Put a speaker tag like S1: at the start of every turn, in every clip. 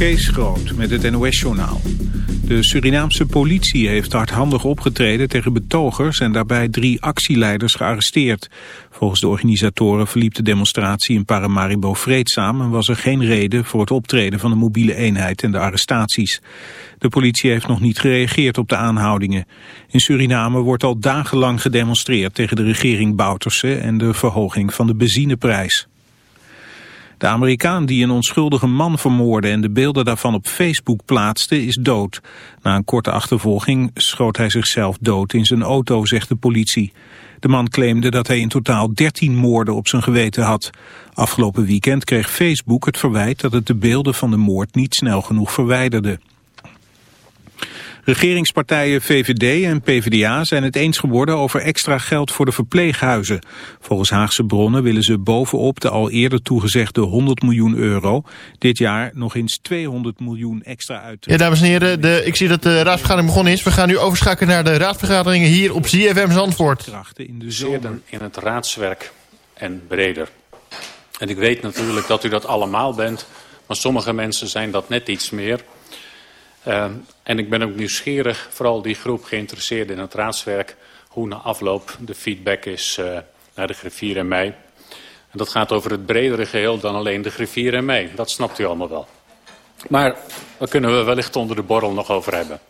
S1: Kees Groot met het NOS-journaal. De Surinaamse politie heeft hardhandig opgetreden tegen betogers... en daarbij drie actieleiders gearresteerd. Volgens de organisatoren verliep de demonstratie in Paramaribo vreedzaam... en was er geen reden voor het optreden van de mobiele eenheid en de arrestaties. De politie heeft nog niet gereageerd op de aanhoudingen. In Suriname wordt al dagenlang gedemonstreerd tegen de regering Bouterse... en de verhoging van de benzineprijs. De Amerikaan die een onschuldige man vermoordde en de beelden daarvan op Facebook plaatste is dood. Na een korte achtervolging schoot hij zichzelf dood in zijn auto, zegt de politie. De man claimde dat hij in totaal 13 moorden op zijn geweten had. Afgelopen weekend kreeg Facebook het verwijt dat het de beelden van de moord niet snel genoeg verwijderde. Regeringspartijen VVD en PvdA zijn het eens geworden over extra geld voor de verpleeghuizen. Volgens Haagse bronnen willen ze bovenop de al eerder toegezegde 100 miljoen euro dit jaar nog eens 200 miljoen extra uit.
S2: Ja, dames en heren, de, ik zie dat de raadsvergadering begonnen is. We gaan nu overschakelen naar de raadsvergaderingen hier op ZFM Zandvoort.
S3: In de in het raadswerk en breder. En ik weet natuurlijk dat u dat allemaal bent, maar sommige mensen zijn dat net iets meer. Uh, en ik ben ook nieuwsgierig, vooral die groep geïnteresseerd in het raadswerk, hoe na afloop de feedback is uh, naar de griffier en mij. En dat gaat over het bredere geheel dan alleen de griffier en mij. Dat snapt u allemaal wel. Maar daar kunnen we wellicht onder de borrel nog over hebben.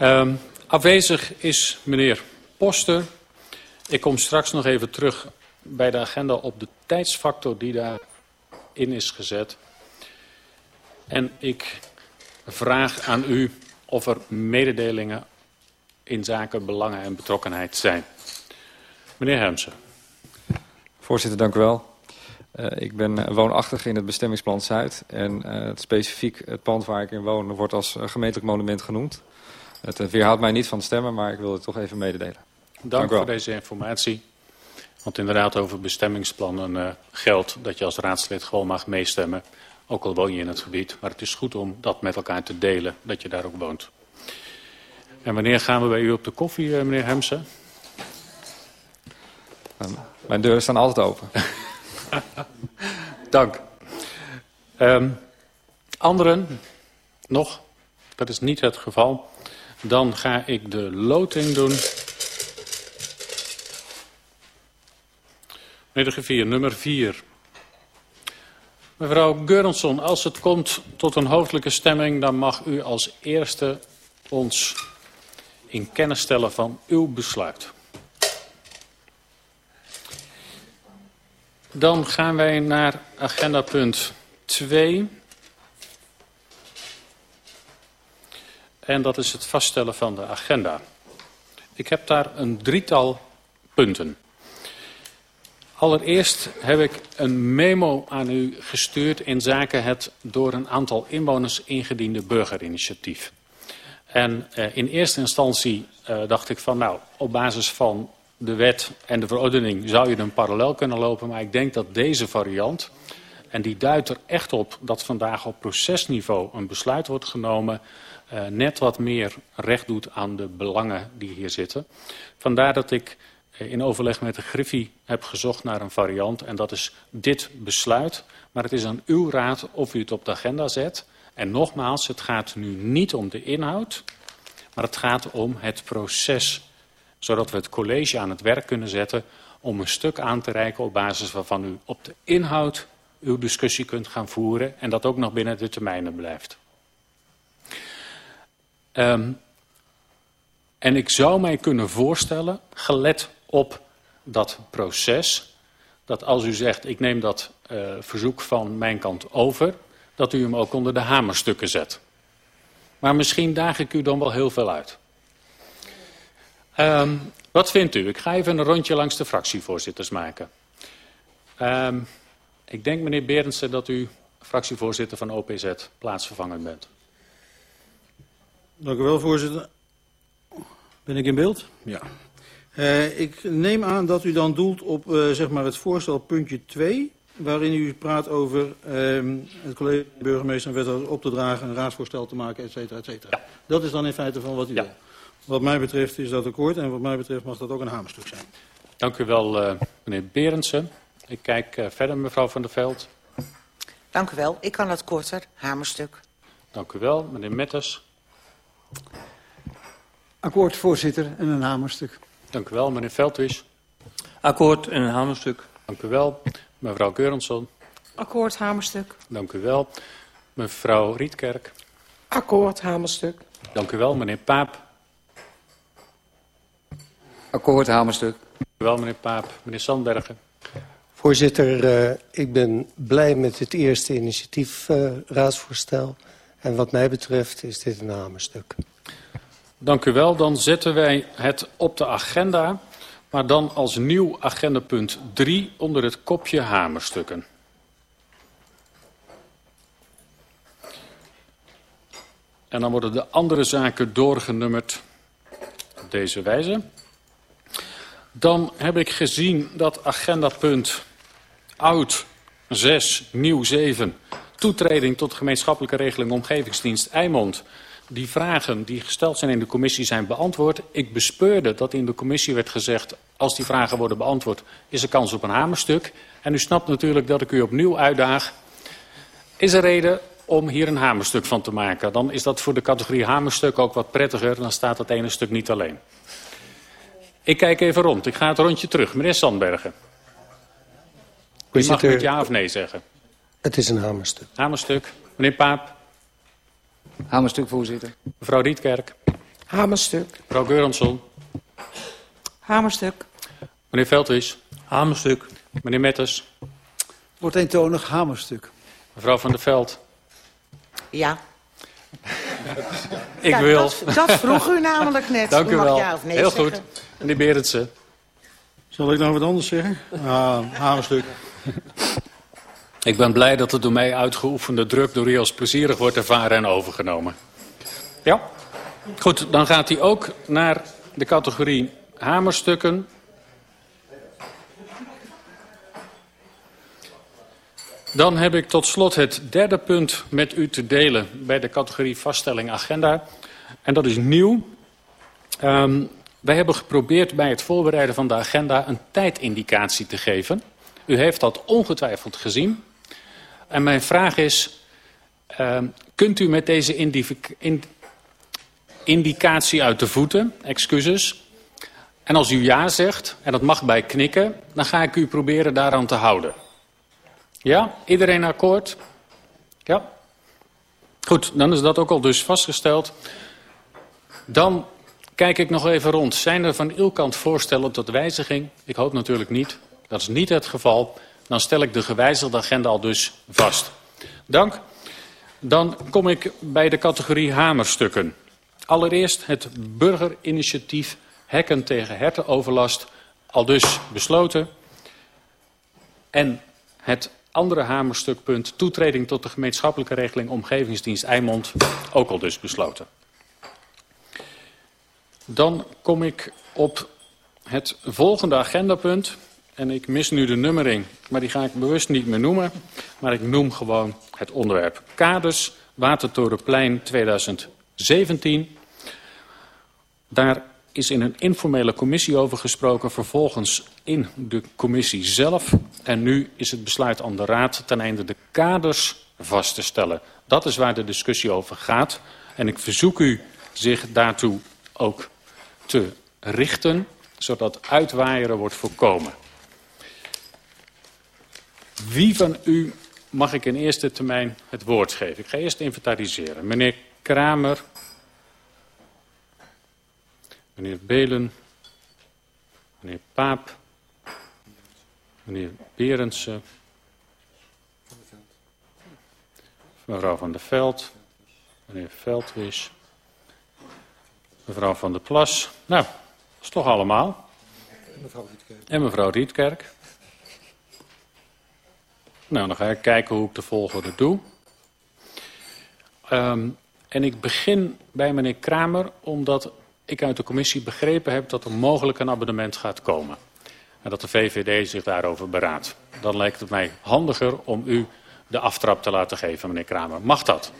S3: Uh, afwezig is meneer Poster. Ik kom straks nog even terug bij de agenda op de tijdsfactor die daarin is gezet. En ik vraag aan u of er mededelingen in zaken belangen en betrokkenheid zijn. Meneer Hermsen.
S4: Voorzitter, dank u wel. Uh, ik ben uh, woonachtig in het bestemmingsplan Zuid. En uh, specifiek het pand waar ik in woon wordt als gemeentelijk monument genoemd. Het weerhoudt mij niet van stemmen, maar ik wil het toch even mededelen.
S3: Dank, dank voor deze informatie. Want inderdaad over bestemmingsplannen geldt dat je als raadslid gewoon mag meestemmen. Ook al woon je in het gebied. Maar het is goed om dat met elkaar te delen, dat je daar ook woont. En wanneer gaan we bij u op de koffie, eh, meneer Hemsen?
S4: Mijn deuren staan altijd open.
S3: Dank. Um, anderen? Nog? Dat is niet het geval. Dan ga ik de loting doen. Meneer de griffier, nummer 4. Mevrouw Geurensson, als het komt tot een hoofdelijke stemming... dan mag u als eerste ons in kennis stellen van uw besluit. Dan gaan wij naar agenda punt 2. En dat is het vaststellen van de agenda. Ik heb daar een drietal punten. Allereerst heb ik een memo aan u gestuurd in zaken het door een aantal inwoners ingediende burgerinitiatief. En uh, in eerste instantie uh, dacht ik van nou, op basis van de wet en de verordening zou je een parallel kunnen lopen. Maar ik denk dat deze variant, en die duidt er echt op dat vandaag op procesniveau een besluit wordt genomen, uh, net wat meer recht doet aan de belangen die hier zitten. Vandaar dat ik in overleg met de Griffie heb gezocht naar een variant. En dat is dit besluit. Maar het is aan uw raad of u het op de agenda zet. En nogmaals, het gaat nu niet om de inhoud. Maar het gaat om het proces. Zodat we het college aan het werk kunnen zetten om een stuk aan te reiken op basis waarvan u op de inhoud uw discussie kunt gaan voeren. En dat ook nog binnen de termijnen blijft. Um, en ik zou mij kunnen voorstellen, gelet op dat proces, dat als u zegt ik neem dat uh, verzoek van mijn kant over, dat u hem ook onder de hamerstukken zet. Maar misschien daag ik u dan wel heel veel uit. Um, wat vindt u? Ik ga even een rondje langs de fractievoorzitters maken. Um, ik denk, meneer Berendsen, dat u fractievoorzitter van OPZ plaatsvervangend bent.
S5: Dank u wel, voorzitter. Ben ik in beeld? Ja. Uh, ik neem aan dat u dan doelt op uh, zeg maar het voorstel puntje 2, waarin u praat over uh, het college burgemeester en wethouder op te dragen, een raadsvoorstel te maken, et cetera, et cetera. Ja. Dat is dan in feite van wat u ja. wil. Wat mij betreft is dat akkoord en wat mij betreft mag dat ook een hamerstuk zijn.
S3: Dank u wel, uh, meneer Berendsen. Ik kijk verder, mevrouw Van der Veld.
S6: Dank u wel. Ik kan het korter. Hamerstuk.
S3: Dank u wel. Meneer Metters.
S7: Akkoord, voorzitter, en een hamerstuk.
S3: Dank u wel. Meneer Veldwies.
S8: Akkoord en een hamerstuk.
S3: Dank u wel. Mevrouw Keurensson.
S9: Akkoord, hamerstuk.
S3: Dank u wel. Mevrouw Rietkerk.
S9: Akkoord, hamerstuk.
S3: Dank u wel. Meneer Paap.
S8: Akkoord, hamerstuk.
S3: Dank u wel, meneer Paap. Meneer Sandbergen.
S10: Voorzitter, uh, ik ben blij met het eerste initiatiefraadsvoorstel. Uh, en wat mij betreft is dit een hamerstuk.
S3: Dank u wel. Dan zetten wij het op de agenda, maar dan als nieuw agendapunt 3 onder het kopje hamerstukken. En dan worden de andere zaken doorgenummerd op deze wijze. Dan heb ik gezien dat agendapunt oud 6, nieuw 7, toetreding tot gemeenschappelijke regeling omgevingsdienst Eimond, die vragen die gesteld zijn in de commissie zijn beantwoord. Ik bespeurde dat in de commissie werd gezegd, als die vragen worden beantwoord, is er kans op een hamerstuk. En u snapt natuurlijk dat ik u opnieuw uitdaag. Is er reden om hier een hamerstuk van te maken? Dan is dat voor de categorie hamerstuk ook wat prettiger, dan staat dat ene stuk niet alleen. Ik kijk even rond. Ik ga het rondje terug. Meneer Sandbergen. U mag met ja of nee zeggen.
S10: Het is een hamerstuk.
S3: Hamerstuk. Meneer Paap.
S8: Hamerstuk, voorzitter.
S3: Mevrouw Rietkerk.
S9: Hamerstuk.
S3: Mevrouw Geuransson.
S9: Hamerstuk.
S3: Meneer Veldwies.
S8: Hamerstuk.
S3: Meneer Metters.
S7: Wordt eentonig hamerstuk.
S3: Mevrouw van der Veld.
S6: Ja.
S3: Ik
S6: ja,
S3: wil.
S6: Dat, dat, vroeg u namelijk net.
S3: Dank u, wel.
S6: Ja of nee
S3: Heel
S6: zeggen.
S3: goed. Meneer Berendsen.
S5: Zal ik nou wat anders zeggen? Ah, hamerstuk.
S3: Ik ben blij dat het door mij uitgeoefende druk door u als plezierig wordt ervaren en overgenomen. Ja? Goed, dan gaat hij ook naar de categorie hamerstukken. Dan heb ik tot slot het derde punt met u te delen bij de categorie vaststelling agenda. En dat is nieuw. Um, wij hebben geprobeerd bij het voorbereiden van de agenda een tijdindicatie te geven. U heeft dat ongetwijfeld gezien. En mijn vraag is, uh, kunt u met deze ind indicatie uit de voeten, excuses, en als u ja zegt, en dat mag bij knikken, dan ga ik u proberen daaraan te houden. Ja? Iedereen akkoord? Ja? Goed, dan is dat ook al dus vastgesteld. Dan kijk ik nog even rond. Zijn er van uw kant voorstellen tot wijziging? Ik hoop natuurlijk niet. Dat is niet het geval. Dan stel ik de gewijzigde agenda al dus vast. Dank. Dan kom ik bij de categorie hamerstukken. Allereerst het burgerinitiatief Hekken tegen hertenoverlast. Al dus besloten. En het andere hamerstukpunt toetreding tot de gemeenschappelijke regeling omgevingsdienst Eimond. Ook al dus besloten. Dan kom ik op het volgende agendapunt. En ik mis nu de nummering, maar die ga ik bewust niet meer noemen. Maar ik noem gewoon het onderwerp. Kaders, Watertorenplein 2017. Daar is in een informele commissie over gesproken. Vervolgens in de commissie zelf. En nu is het besluit aan de raad ten einde de kaders vast te stellen. Dat is waar de discussie over gaat. En ik verzoek u zich daartoe ook te richten, zodat uitwaaieren wordt voorkomen. Wie van u mag ik in eerste termijn het woord geven? Ik ga eerst inventariseren. Meneer Kramer. Meneer Belen. Meneer Paap. Meneer Berendsen. Mevrouw van der Veld. Meneer Veldwisch. Mevrouw van der Plas. Nou, dat is toch allemaal. En mevrouw Rietkerk. Nou, dan ga ik kijken hoe ik de volgorde doe. Um, en ik begin bij meneer Kramer, omdat ik uit de commissie begrepen heb dat er mogelijk een abonnement gaat komen. En dat de VVD zich daarover beraadt. Dan lijkt het mij handiger om u de aftrap te laten geven, meneer Kramer. Mag dat?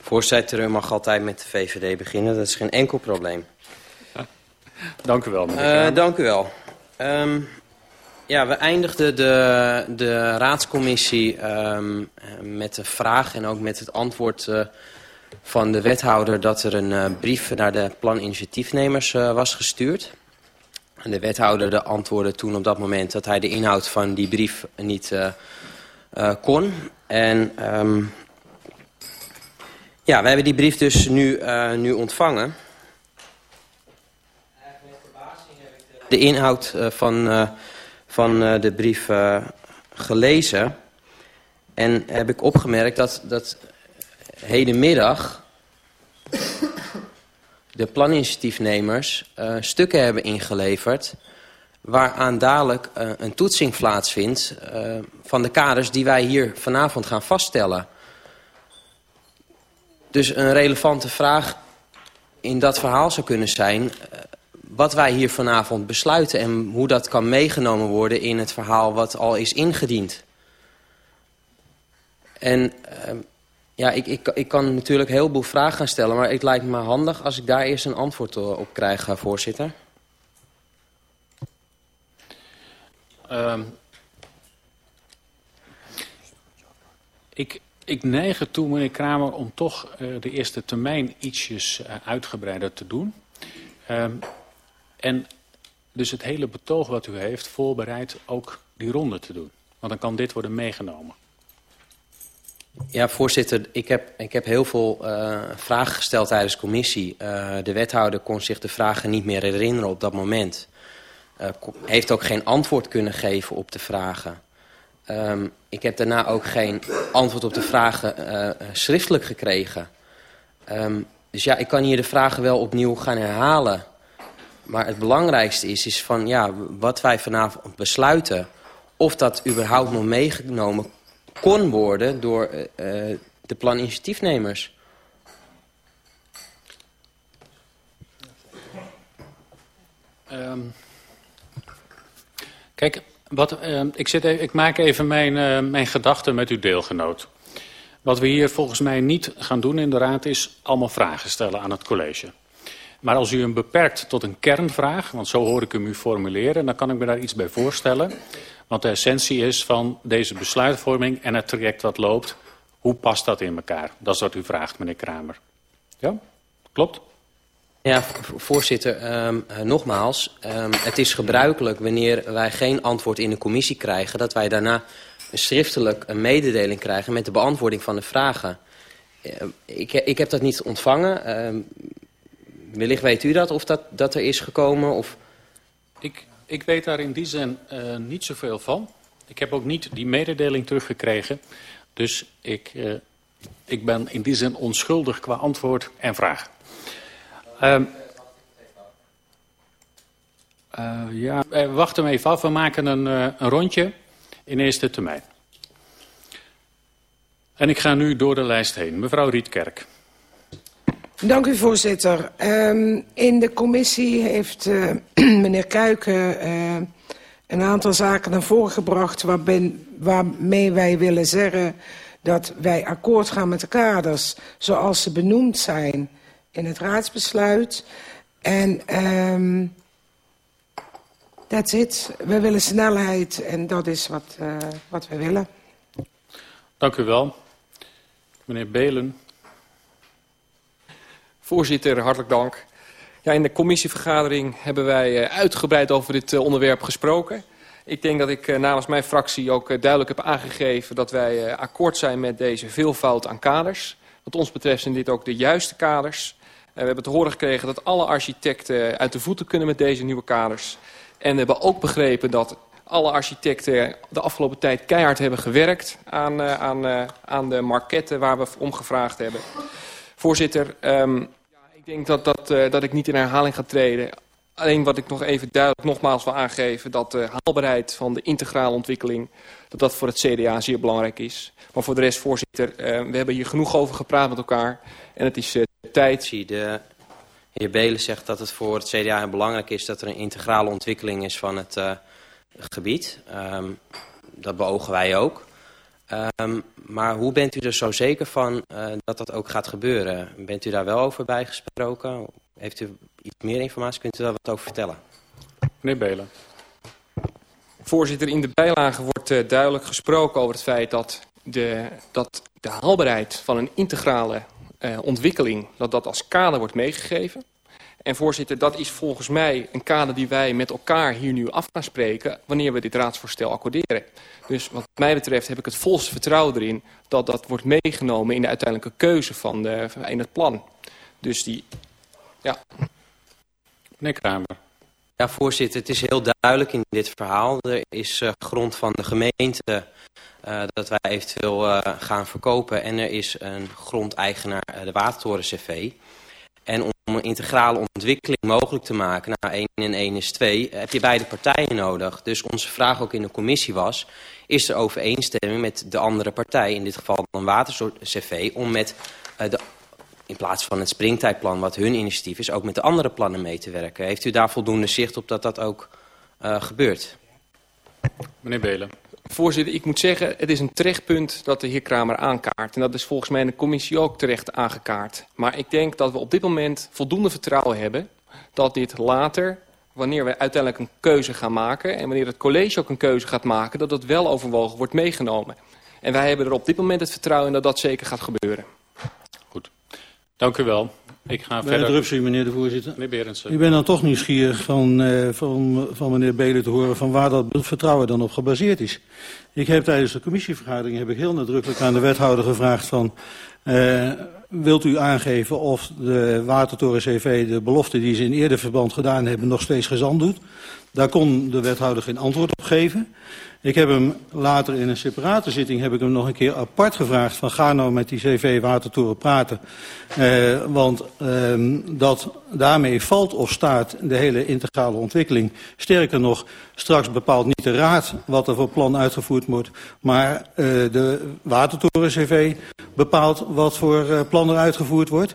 S11: Voorzitter, u mag altijd met de VVD beginnen. Dat is geen enkel probleem.
S3: Dank u wel, meneer Kramer.
S11: Uh, dank u wel. Um, Ja, we eindigden de, de raadscommissie um, met de vraag en ook met het antwoord uh, van de wethouder... dat er een uh, brief naar de planinitiatiefnemers uh, was gestuurd. En de wethouder de antwoordde toen op dat moment dat hij de inhoud van die brief niet kon. En um, ja, we hebben die brief dus nu, nu ontvangen... de inhoud van, van uh, de brief gelezen. En heb ik opgemerkt dat, dat hedenmiddag de planinitiatiefnemers stukken hebben ingeleverd... waaraan dadelijk een toetsing plaatsvindt van de kaders die wij hier vanavond gaan vaststellen. Dus een relevante vraag in dat verhaal zou kunnen zijn wat wij hier vanavond besluiten... en hoe dat kan meegenomen worden in het verhaal wat al is ingediend. En uh, ja, ik, ik, ik kan natuurlijk een heleboel vragen gaan stellen... maar het lijkt me handig als ik daar eerst een antwoord op krijg, eh, voorzitter.
S3: Um, ik, ik neig ertoe, meneer Kramer, om toch uh, de eerste termijn ietsjes uitgebreider te doen... Um, En dus het hele betoog wat u heeft voorbereid ook die ronde te doen. Want dan kan dit worden meegenomen.
S11: Ja, voorzitter, ik heb, ik heb heel veel uh, vragen gesteld tijdens de commissie. Uh, de wethouder kon zich de vragen niet meer herinneren op dat moment. Uh, heeft ook geen antwoord kunnen geven op de vragen. Um, ik heb daarna ook geen antwoord op de vragen schriftelijk gekregen. Um, dus ja, ik kan hier de vragen wel opnieuw gaan herhalen. Maar het belangrijkste is, is van ja, wat wij vanavond besluiten... of dat überhaupt nog meegenomen kon worden door uh, de planinitiatiefnemers.
S3: Um, kijk, wat, uh, ik, zit even, ik maak even mijn, uh, mijn gedachten met uw deelgenoot. Wat we hier volgens mij niet gaan doen in de raad is allemaal vragen stellen aan het college. Maar als u hem beperkt tot een kernvraag, want zo hoor ik hem u formuleren, dan kan ik me daar iets bij voorstellen. Want de essentie is van deze besluitvorming en het traject wat loopt, hoe past dat in elkaar? Dat is wat u vraagt, meneer Kramer. Ja, klopt?
S11: Ja, voorzitter, um, nogmaals, um, het is gebruikelijk wanneer wij geen antwoord in de commissie krijgen... dat wij daarna schriftelijk een mededeling krijgen met de beantwoording van de vragen. Uh, ik, ik heb dat niet ontvangen. Uh, wellicht weet u dat, of dat, dat er is gekomen? Of...
S3: Ik, ik weet daar in die zin uh, niet zoveel van. Ik heb ook niet die mededeling teruggekregen. Dus ik, uh, ik ben in die zin onschuldig qua antwoord en vraag. Um, ja, wacht hem even af. We maken een, een rondje in eerste termijn. En ik ga nu door de lijst heen. Mevrouw Rietkerk.
S9: Dank u, voorzitter. Um, in de commissie heeft uh, meneer Kuiken uh, een aantal zaken naar voren gebracht... Waarmee wij willen zeggen dat wij akkoord gaan met de kaders... zoals ze benoemd zijn in het raadsbesluit. En um, that's it. We willen snelheid en dat is wat, uh, wat we willen.
S3: Dank u wel. Meneer Belen.
S12: Voorzitter, hartelijk dank. Ja, in de commissievergadering hebben wij uitgebreid over dit onderwerp gesproken. Ik denk dat ik namens mijn fractie ook duidelijk heb aangegeven dat wij akkoord zijn met deze veelvoud aan kaders. Wat ons betreft zijn dit ook de juiste kaders. We hebben te horen gekregen dat alle architecten uit de voeten kunnen met deze nieuwe kaders. En we hebben ook begrepen dat alle architecten de afgelopen tijd keihard hebben gewerkt aan, aan, aan de marketten waar we om gevraagd hebben. Voorzitter, ik denk dat, dat, uh, dat ik niet in herhaling ga treden. Alleen wat ik nog even duidelijk nogmaals wil aangeven... dat de haalbaarheid van de integrale ontwikkeling... dat dat voor het CDA zeer belangrijk is. Maar voor de rest, voorzitter, uh, we hebben hier genoeg over gepraat met elkaar. En het is uh, tijd...
S11: De heer Belen zegt dat het voor het CDA belangrijk is... dat er een integrale ontwikkeling is van het gebied. Um, dat beogen wij ook. Um, maar hoe bent u er zo zeker van uh, dat dat ook gaat gebeuren? Bent u daar wel over bijgesproken? Heeft u iets meer informatie? Kunt u daar wat over vertellen?
S3: Meneer Belen.
S12: Voorzitter, in de bijlage wordt uh, duidelijk gesproken over het feit dat de, dat de haalbaarheid van een integrale uh, ontwikkeling, dat dat als kader wordt meegegeven. En voorzitter, dat is volgens mij een kader die wij met elkaar hier nu af gaan spreken... wanneer we dit raadsvoorstel accorderen. Dus wat mij betreft heb ik het volste vertrouwen erin... dat dat wordt meegenomen in de uiteindelijke keuze van de, in het plan. Dus die, ja.
S3: Meneer Kramer.
S11: Ja, voorzitter, het is heel duidelijk in dit verhaal. Er is uh, grond van de gemeente uh, dat wij eventueel uh, gaan verkopen. En er is een grondeigenaar, de Watertoren CV... En om een integrale ontwikkeling mogelijk te maken, nou 1 en 1 is 2, heb je beide partijen nodig. Dus onze vraag ook in de commissie was, is er overeenstemming met de andere partij, in dit geval een watercv, om met uh, de, in plaats van het springtijdplan wat hun initiatief is, ook met de andere plannen mee te werken. Heeft u daar voldoende zicht op dat dat ook uh, gebeurt?
S3: Meneer Belen.
S12: Voorzitter, ik moet zeggen, het is een terechtpunt dat de heer Kramer aankaart. En dat is volgens mij in de commissie ook terecht aangekaart. Maar ik denk dat we op dit moment voldoende vertrouwen hebben... dat dit later, wanneer we uiteindelijk een keuze gaan maken... en wanneer het college ook een keuze gaat maken... dat dat wel overwogen wordt meegenomen. En wij hebben er op dit moment het vertrouwen in dat dat zeker gaat gebeuren.
S3: Goed. Dank u wel. Ik ga verder...
S5: interruptie, meneer de voorzitter.
S3: Meneer Berendsen.
S5: Ik ben dan toch nieuwsgierig van, uh, van, van meneer Belen te horen van waar dat vertrouwen dan op gebaseerd is. Ik heb tijdens de commissievergadering heb ik heel nadrukkelijk aan de wethouder gevraagd van... Uh, wilt u aangeven of de Watertoren CV de belofte die ze in eerder verband gedaan hebben nog steeds gezand doet? Daar kon de wethouder geen antwoord op geven. Ik heb hem later in een separate zitting heb ik hem nog een keer apart gevraagd van ga nou met die CV Watertoren praten. Uh, want uh, dat daarmee valt of staat de hele integrale ontwikkeling. Sterker nog, straks bepaalt niet de raad wat er voor plan uitgevoerd wordt. Maar uh, de Watertoren CV bepaalt wat voor uh, plan er uitgevoerd wordt.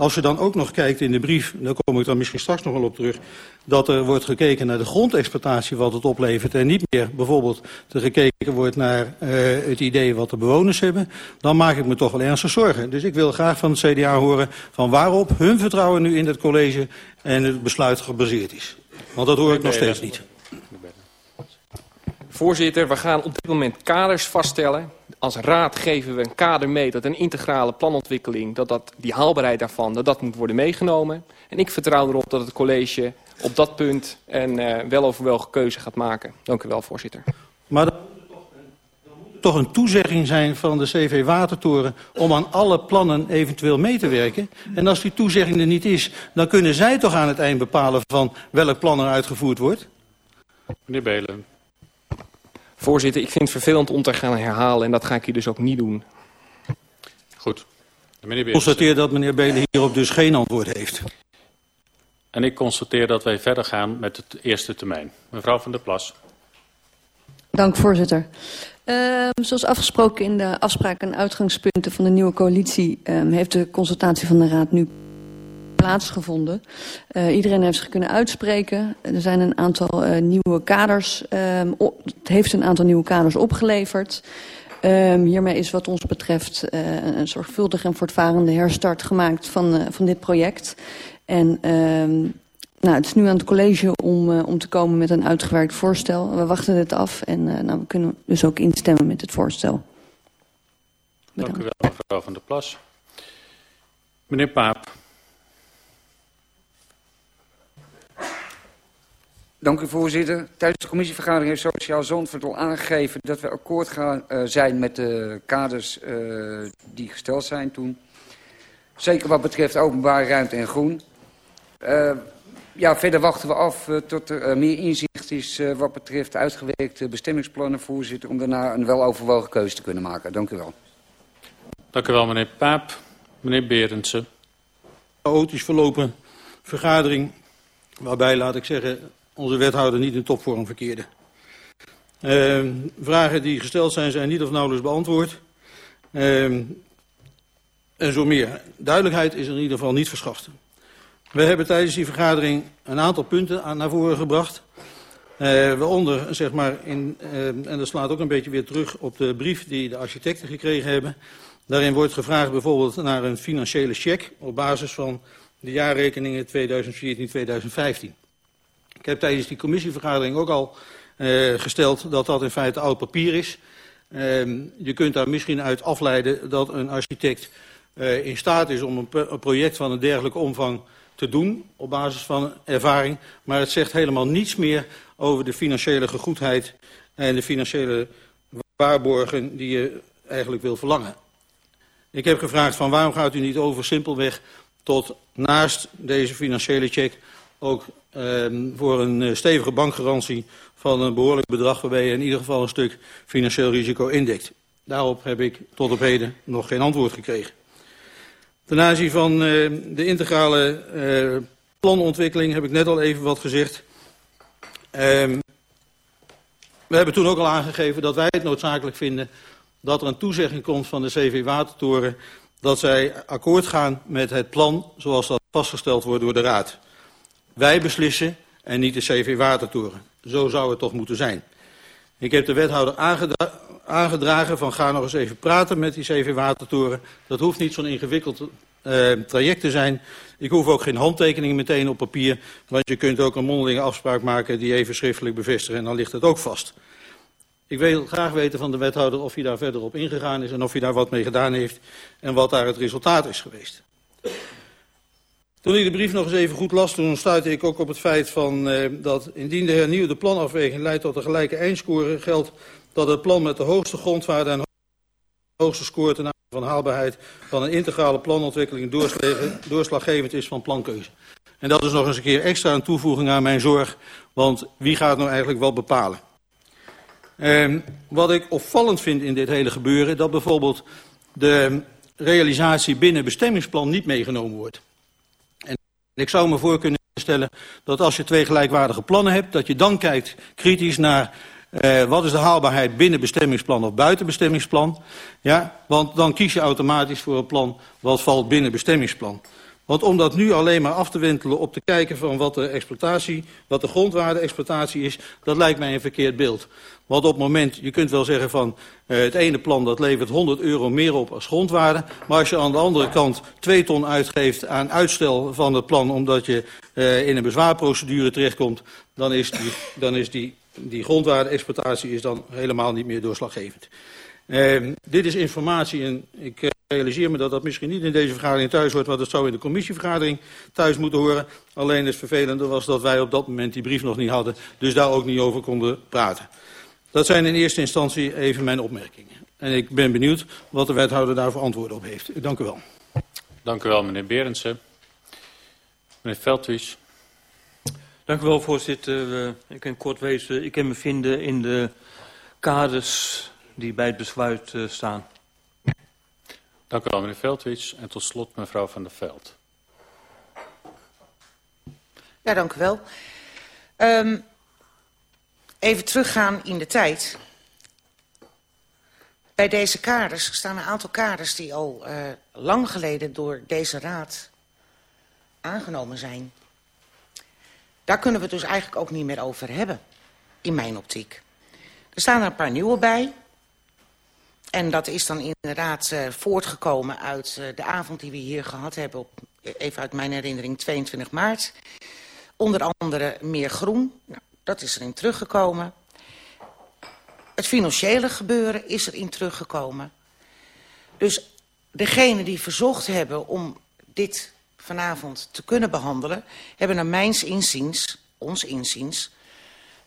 S5: Als je dan ook nog kijkt in de brief, daar kom ik dan misschien straks nog wel op terug, dat er wordt gekeken naar de grondexploitatie wat het oplevert en niet meer bijvoorbeeld te gekeken wordt naar uh, het idee wat de bewoners hebben, dan maak ik me toch wel ernstig zorgen. Dus ik wil graag van het CDA horen van waarop hun vertrouwen nu in het college en het besluit gebaseerd is. Want dat hoor ik nog steeds niet.
S12: Voorzitter, we gaan op dit moment kaders vaststellen. Als raad geven we een kader mee dat een integrale planontwikkeling, dat, dat die haalbaarheid daarvan, dat dat moet worden meegenomen. En ik vertrouw erop dat het college op dat punt een uh, weloverwogen keuze gaat maken. Dank u wel, voorzitter.
S5: Maar dan moet er toch een toezegging zijn van de CV Watertoren om aan alle plannen eventueel mee te werken. En als die toezegging er niet is, dan kunnen zij toch aan het eind bepalen van welk plan er uitgevoerd wordt?
S3: Meneer Belen.
S12: Voorzitter, ik vind het vervelend om te gaan herhalen en dat ga ik hier dus ook niet doen.
S3: Goed.
S5: Ik constateer dat meneer Belen hierop dus geen antwoord heeft.
S3: En ik constateer dat wij verder gaan met het eerste termijn. Mevrouw van der Plas.
S13: Dank voorzitter. Uh, zoals afgesproken in de afspraken en uitgangspunten van de nieuwe coalitie... Uh, heeft de consultatie van de Raad nu plaatsgevonden. Uh, iedereen heeft zich kunnen uitspreken. Er zijn een aantal uh, nieuwe kaders. Uh, het heeft een aantal nieuwe kaders opgeleverd. Um, hiermee is wat ons betreft uh, een zorgvuldig en voortvarende herstart gemaakt van, van dit project. En um, nou, het is nu aan het college om, om te komen met een uitgewerkt voorstel. We wachten het af en nou, we kunnen dus ook instemmen met het voorstel.
S3: Bedankt. Dank u wel, mevrouw Van der Plas. Meneer Paap.
S14: Dank u voorzitter. Tijdens de commissievergadering heeft Sociaal Zandvoort al aangegeven dat we akkoord gaan uh, zijn met de kaders uh, die gesteld zijn toen. Zeker wat betreft openbare ruimte en groen. Uh, ja, verder wachten we af uh, tot er uh, meer inzicht is uh, wat betreft uitgewerkte bestemmingsplannen, voorzitter, om daarna een weloverwogen keuze te kunnen maken. Dank u wel.
S3: Dank u wel, meneer Paap. Meneer Berendsen.
S5: Chaotisch verlopen vergadering, waarbij, laat ik zeggen, onze wethouder niet in topvorm verkeerde. Uh, vragen die gesteld zijn, zijn niet of nauwelijks beantwoord. Uh, en zo meer. Duidelijkheid is in ieder geval niet verschaft. We hebben tijdens die vergadering een aantal punten naar voren gebracht. Uh, waaronder, zeg maar, in, uh, en dat slaat ook een beetje weer terug op de brief die de architecten gekregen hebben. Daarin wordt gevraagd bijvoorbeeld naar een financiële cheque op basis van de jaarrekeningen 2014-2015. Ik heb tijdens die commissievergadering ook al uh, gesteld dat dat in feite oud papier is. Uh, je kunt daar misschien uit afleiden dat een architect uh, in staat is om een, project van een dergelijke omvang te doen op basis van ervaring. Maar het zegt helemaal niets meer over de financiële gegoedheid en de financiële waarborgen die je eigenlijk wil verlangen. Ik heb gevraagd van waarom gaat u niet over simpelweg tot naast deze financiële check ook eh, voor een stevige bankgarantie van een behoorlijk bedrag waarbij je in ieder geval een stuk financieel risico indekt. Daarop heb ik tot op heden nog geen antwoord gekregen. Ten aanzien van uh, de integrale uh, planontwikkeling heb ik net al even wat gezegd. Uh, we hebben toen ook al aangegeven dat wij het noodzakelijk vinden dat er een toezegging komt van de CV Watertoren dat zij akkoord gaan met het plan zoals dat vastgesteld wordt door de Raad. Wij beslissen en niet de CV Watertoren. Zo zou het toch moeten zijn. Ik heb de wethouder aangedra aangedragen van ga nog eens even praten met die CV Watertoren. Dat hoeft niet zo'n ingewikkeld uh, traject te zijn. Ik hoef ook geen handtekeningen meteen op papier, want je kunt ook een mondelinge afspraak maken die even schriftelijk bevestigen en dan ligt het ook vast. Ik wil graag weten van de wethouder of hij daar verder op ingegaan is en of hij daar wat mee gedaan heeft en wat daar het resultaat is geweest. Toen ik de brief nog eens even goed las, toen stuitte ik ook op het feit van, uh, dat indien de hernieuwde planafweging leidt tot een gelijke eindscore, geldt dat het plan met de hoogste grondwaarde en hoogste score ten aanzien van haalbaarheid van een integrale planontwikkeling doorslaggevend is van plankeuze. En dat is nog eens een keer extra een toevoeging aan mijn zorg, want wie gaat nou eigenlijk wel bepalen? Uh, wat ik opvallend vind in dit hele gebeuren, dat bijvoorbeeld de realisatie binnen bestemmingsplan niet meegenomen wordt. Ik zou me voor kunnen stellen dat als je twee gelijkwaardige plannen hebt, dat je dan kijkt kritisch naar uh, wat is de haalbaarheid binnen bestemmingsplan of buiten bestemmingsplan. Ja, want dan kies je automatisch voor een plan wat valt binnen bestemmingsplan. Want om dat nu alleen maar af te wentelen op te kijken van wat de exploitatie, wat de grondwaarde-exploitatie is, dat lijkt mij een verkeerd beeld. Want op het moment, je kunt wel zeggen van uh, het ene plan dat levert 100 euro meer op als grondwaarde. Maar als je aan de andere kant 2 ton uitgeeft aan uitstel van het plan omdat je uh, in een bezwaarprocedure terechtkomt, dan is die, dan is die, die grondwaarde-exploitatie is dan helemaal niet meer doorslaggevend. Uh, dit is informatie en ik uh, realiseer me dat dat misschien niet in deze vergadering thuis hoort, want het zou in de commissievergadering thuis moeten horen. Alleen het vervelende was dat wij op dat moment die brief nog niet hadden, dus daar ook niet over konden praten. Dat zijn in eerste instantie even mijn opmerkingen. En ik ben benieuwd wat de wethouder daarvoor antwoord op heeft. Dank u wel.
S3: Dank u wel, meneer Berendsen. Meneer Veldwies.
S15: Dank u wel, voorzitter. Uh, ik kan kort wezen. Ik kan me vinden in de kaders die bij het besluit uh, staan.
S3: Dank u wel, meneer Veldwies. En tot slot mevrouw Van der Veld.
S6: Ja, dank u wel. Um, even teruggaan in de tijd. Bij deze kaders staan een aantal kaders die al uh, lang geleden door deze raad aangenomen zijn. Daar kunnen we het dus eigenlijk ook niet meer over hebben, in mijn optiek. Er staan er een paar nieuwe bij. En dat is dan inderdaad uh, voortgekomen uit uh, de avond die we hier gehad hebben... op, even uit mijn herinnering, 22 maart. Onder andere meer groen. Nou, dat is erin teruggekomen. Het financiële gebeuren is erin teruggekomen. Dus degenen die verzocht hebben om dit vanavond te kunnen behandelen... hebben naar mijns inziens, ons inziens...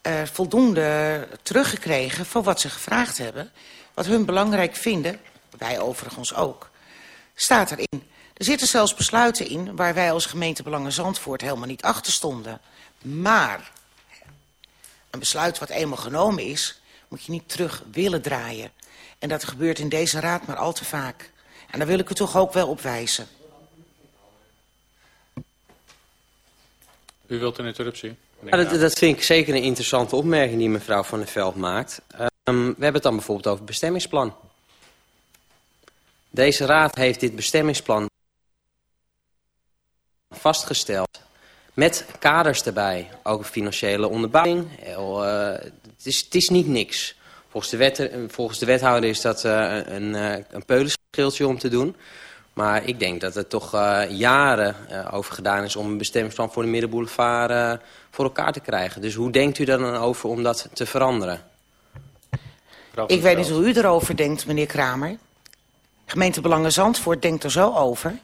S6: Uh, voldoende teruggekregen voor wat ze gevraagd hebben... wat hun belangrijk vinden, wij overigens ook, staat erin. Er zitten zelfs besluiten in waar wij als gemeente Belangen Zandvoort helemaal niet achter stonden. Maar een besluit wat eenmaal genomen is, moet je niet terug willen draaien. En dat gebeurt in deze raad maar al te vaak. En daar wil ik u toch ook wel op wijzen.
S3: U wilt een interruptie?
S11: Ja, dat, dat vind ik zeker een interessante opmerking die mevrouw Van der Veld maakt. Um, we hebben het dan bijvoorbeeld over het bestemmingsplan. Deze raad heeft dit bestemmingsplan vastgesteld met kaders erbij. Ook financiële onderbouwing. Uh, het, is, het is niet niks. Volgens de, wet, volgens de wethouder is dat uh, een, een peulenschildje om te doen. Maar ik denk dat er toch jaren over gedaan is om een bestemmingsplan voor de Middenboulevard voor elkaar te krijgen. Dus hoe denkt u er dan over om dat te veranderen?
S6: Ik weet niet hoe u erover denkt, meneer Kramer. Gemeente Belangen Zandvoort denkt er zo over...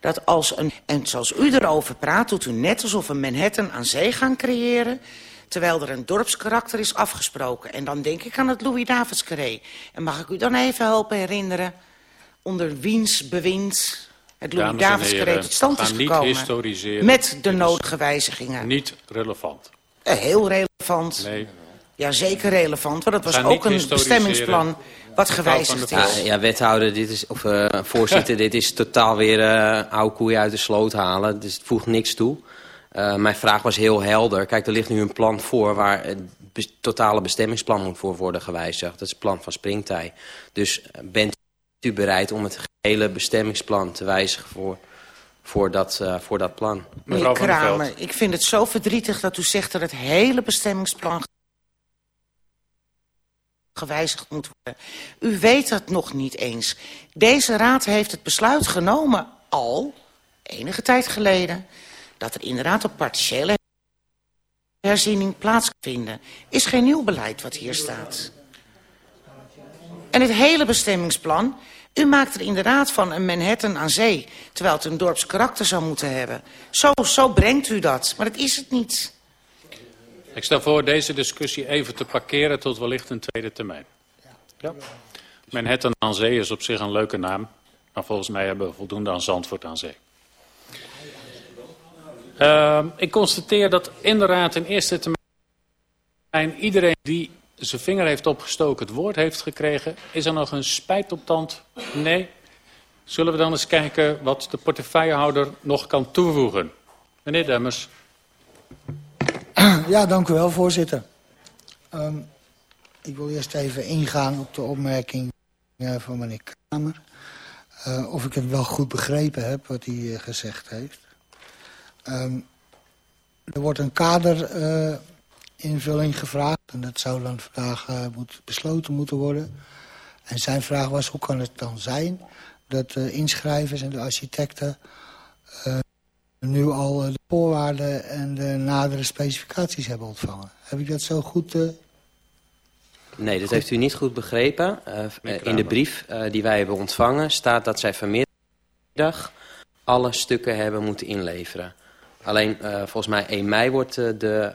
S6: dat als een... en zoals u erover praat, doet u net alsof een Manhattan aan zee gaan creëren... terwijl er een dorpskarakter is afgesproken. En dan denk ik aan het Louis-Davids carré. En mag ik u dan even helpen herinneren... onder wiens bewind het Louis-Davids carré tot stand is gekomen... met de nodige wijzigingen.
S3: Niet relevant.
S6: Uh, heel relevant.
S3: Nee.
S6: Ja, zeker relevant, want het was ook een bestemmingsplan wat gewijzigd is.
S11: Ja, ja, wethouder, dit is, of uh, voorzitter, dit is totaal weer uh, oude koeien uit de sloot halen. Dus het voegt niks toe. Uh, mijn vraag was heel helder. Kijk, er ligt nu een plan voor waar het be totale bestemmingsplan moet voor worden gewijzigd. Dat is het plan van Springtij. Dus bent u bereid om het hele bestemmingsplan te wijzigen voor, voor, dat, uh, voor dat plan?
S6: Meneer Kramer, ik vind het zo verdrietig dat u zegt dat het hele bestemmingsplan gewijzigd moet worden. U weet het nog niet eens. Deze raad heeft het besluit genomen al, enige tijd geleden... dat er inderdaad een partiële herziening plaats. Is geen nieuw beleid wat hier staat. En het hele bestemmingsplan... U maakt er inderdaad van een Manhattan aan zee... terwijl het een dorpskarakter zou moeten hebben. Zo, zo brengt u dat, maar dat is het niet.
S3: Ik stel voor deze discussie even te parkeren tot wellicht een tweede termijn. Ja. Manhattan aan zee is op zich een leuke naam. Maar volgens mij hebben we voldoende aan Zandvoort aan zee. Uh, ik constateer dat inderdaad in eerste termijn iedereen die zijn vinger heeft opgestoken het woord heeft gekregen. Is er nog een spijt op tand? Nee. Zullen we dan eens kijken wat de portefeuillehouder nog kan toevoegen? Meneer Demmers.
S16: Ja, dank u wel, voorzitter. Um, ik wil eerst even ingaan op de opmerking uh, van meneer Kramer. Uh, of ik het wel goed begrepen heb wat hij uh, gezegd heeft. Um, er wordt een kaderinvulling gevraagd. En dat zou dan vandaag moet besloten moeten worden. En zijn vraag was, hoe kan het dan zijn... dat de inschrijvers en de architecten nu al de voorwaarden en de nadere specificaties hebben ontvangen. Heb ik dat zo goed... Uh...
S11: Nee, dat heeft u niet goed begrepen. Uh, in de brief uh, die wij hebben ontvangen staat dat zij vanmiddag alle stukken hebben moeten inleveren. Alleen volgens mij 1 mei wordt de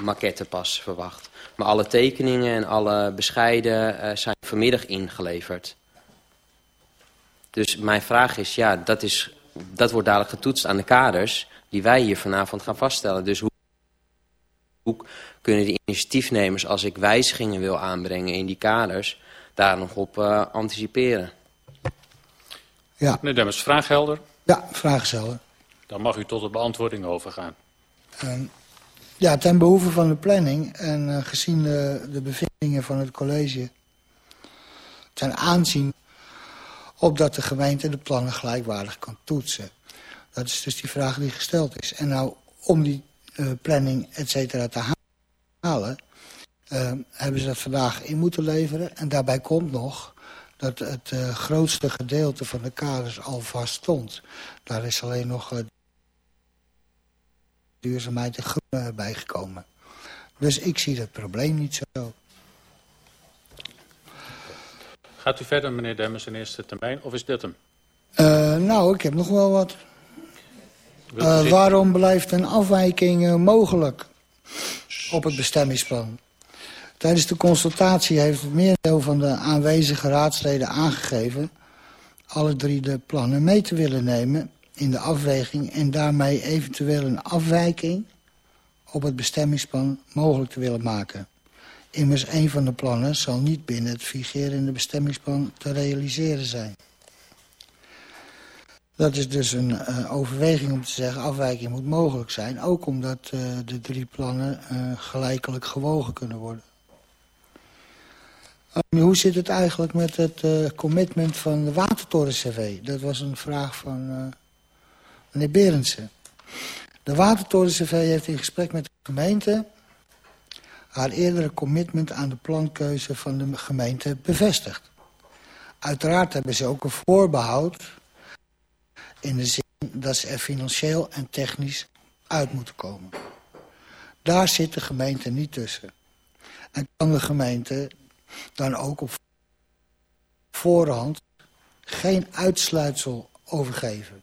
S11: maquette pas verwacht. Maar alle tekeningen en alle bescheiden zijn vanmiddag ingeleverd. Dus mijn vraag is, ja, dat is dat wordt dadelijk getoetst aan de kaders die wij hier vanavond gaan vaststellen. Dus hoe, hoe kunnen die initiatiefnemers, als ik wijzigingen wil aanbrengen in die kaders, daar nog op uh, anticiperen?
S3: Ja. Meneer Demmers, vraag helder?
S16: Ja, vraag is helder.
S3: Dan mag u tot de beantwoording overgaan.
S16: Um, ja, ten behoeve van de planning en uh, gezien de, de bevindingen van het college... ten aanzien opdat de gemeente de plannen gelijkwaardig kan toetsen. Dat is dus die vraag die gesteld is. En nou, om die uh, planning et cetera te halen... Uh, hebben ze dat vandaag in moeten leveren. En daarbij komt nog dat het uh, grootste gedeelte van de kaders al vast stond. Daar is alleen nog duurzaamheid en groen bijgekomen. Dus ik zie dat probleem niet zo.
S3: Gaat u verder, meneer Demmers, in eerste termijn, of is dit hem?
S16: Uh, nou, ik heb nog wel wat. Uh, waarom blijft een afwijking uh, mogelijk op het bestemmingsplan? Tijdens de consultatie heeft het merendeel van de aanwezige raadsleden aangegeven... alle drie de plannen mee te willen nemen in de afweging... en daarmee eventueel een afwijking op het bestemmingsplan mogelijk te willen maken. Immers een van de plannen zal niet binnen het vigerende bestemmingsplan te realiseren zijn. Dat is dus een uh, overweging om te zeggen afwijking moet mogelijk zijn. Ook omdat uh, de drie plannen uh, gelijkelijk gewogen kunnen worden. hoe zit het eigenlijk met het commitment van de Watertoren-CV? Dat was een vraag van meneer Berendsen. De Watertoren-CV heeft in gesprek met de gemeente haar eerdere commitment aan de plankeuze van de gemeente bevestigd. Uiteraard hebben ze ook een voorbehoud in de zin dat ze er financieel en technisch uit moeten komen. Daar zit de gemeente niet tussen. En kan de gemeente dan ook op voorhand geen uitsluitsel overgeven.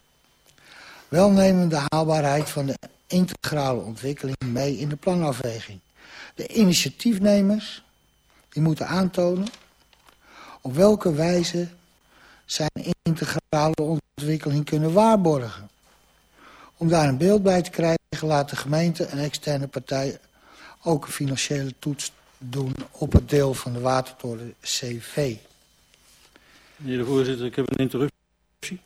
S16: Wel nemen de haalbaarheid van de integrale ontwikkeling mee in de planafweging. De initiatiefnemers die moeten aantonen op welke wijze zijn integrale ontwikkeling kunnen waarborgen. Om daar een beeld bij te krijgen laat de gemeente en externe partij ook een financiële toets doen op het deel van de watertoren CV.
S5: Meneer de voorzitter, ik heb een interruptie.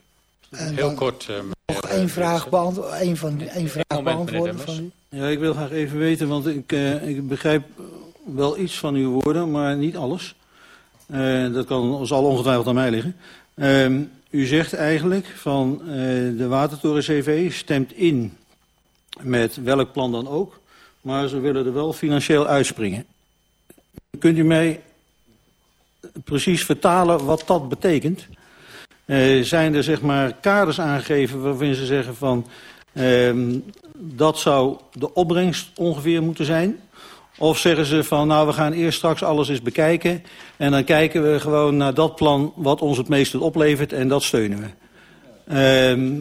S16: En
S3: Heel
S16: dan
S3: kort. eh,
S16: één
S3: eh,
S16: vraag, beantwo- één van, één vraag beantwoorden van u.
S5: Ja, ik wil graag even weten, want ik, uh, ik begrijp wel iets van uw woorden, maar niet alles. Uh, dat kan, zal ongetwijfeld aan mij liggen. Uh, u zegt eigenlijk van uh, de Watertoren CV stemt in met welk plan dan ook, maar ze willen er wel financieel uitspringen. Kunt u mij precies vertalen wat dat betekent? Uh, zijn er zeg maar kaders aangegeven waarvan ze zeggen van uh, dat zou de opbrengst ongeveer moeten zijn? Of zeggen ze van nou we gaan eerst straks alles eens bekijken en dan kijken we gewoon naar dat plan wat ons het meeste oplevert en dat steunen we. Uh,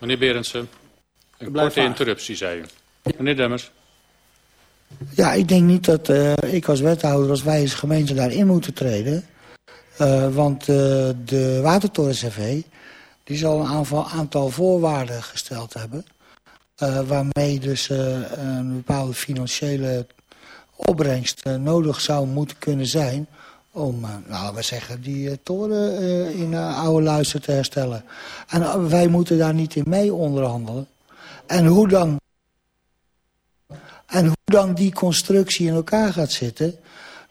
S3: Meneer Berendsen, een
S5: Blijf
S3: korte
S5: vaag.
S3: interruptie, zei u. Meneer Demmers.
S16: Ja, ik denk niet dat uh, ik als wethouder, als wij als gemeente daarin moeten treden. Uh, want uh, de Watertoren CV, die zal een aantal, voorwaarden gesteld hebben. waarmee dus een bepaalde financiële opbrengst nodig zou moeten kunnen zijn om, nou we zeggen, die toren in oude luister te herstellen. En wij moeten daar niet in mee onderhandelen. En hoe dan en hoe dan die constructie in elkaar gaat zitten...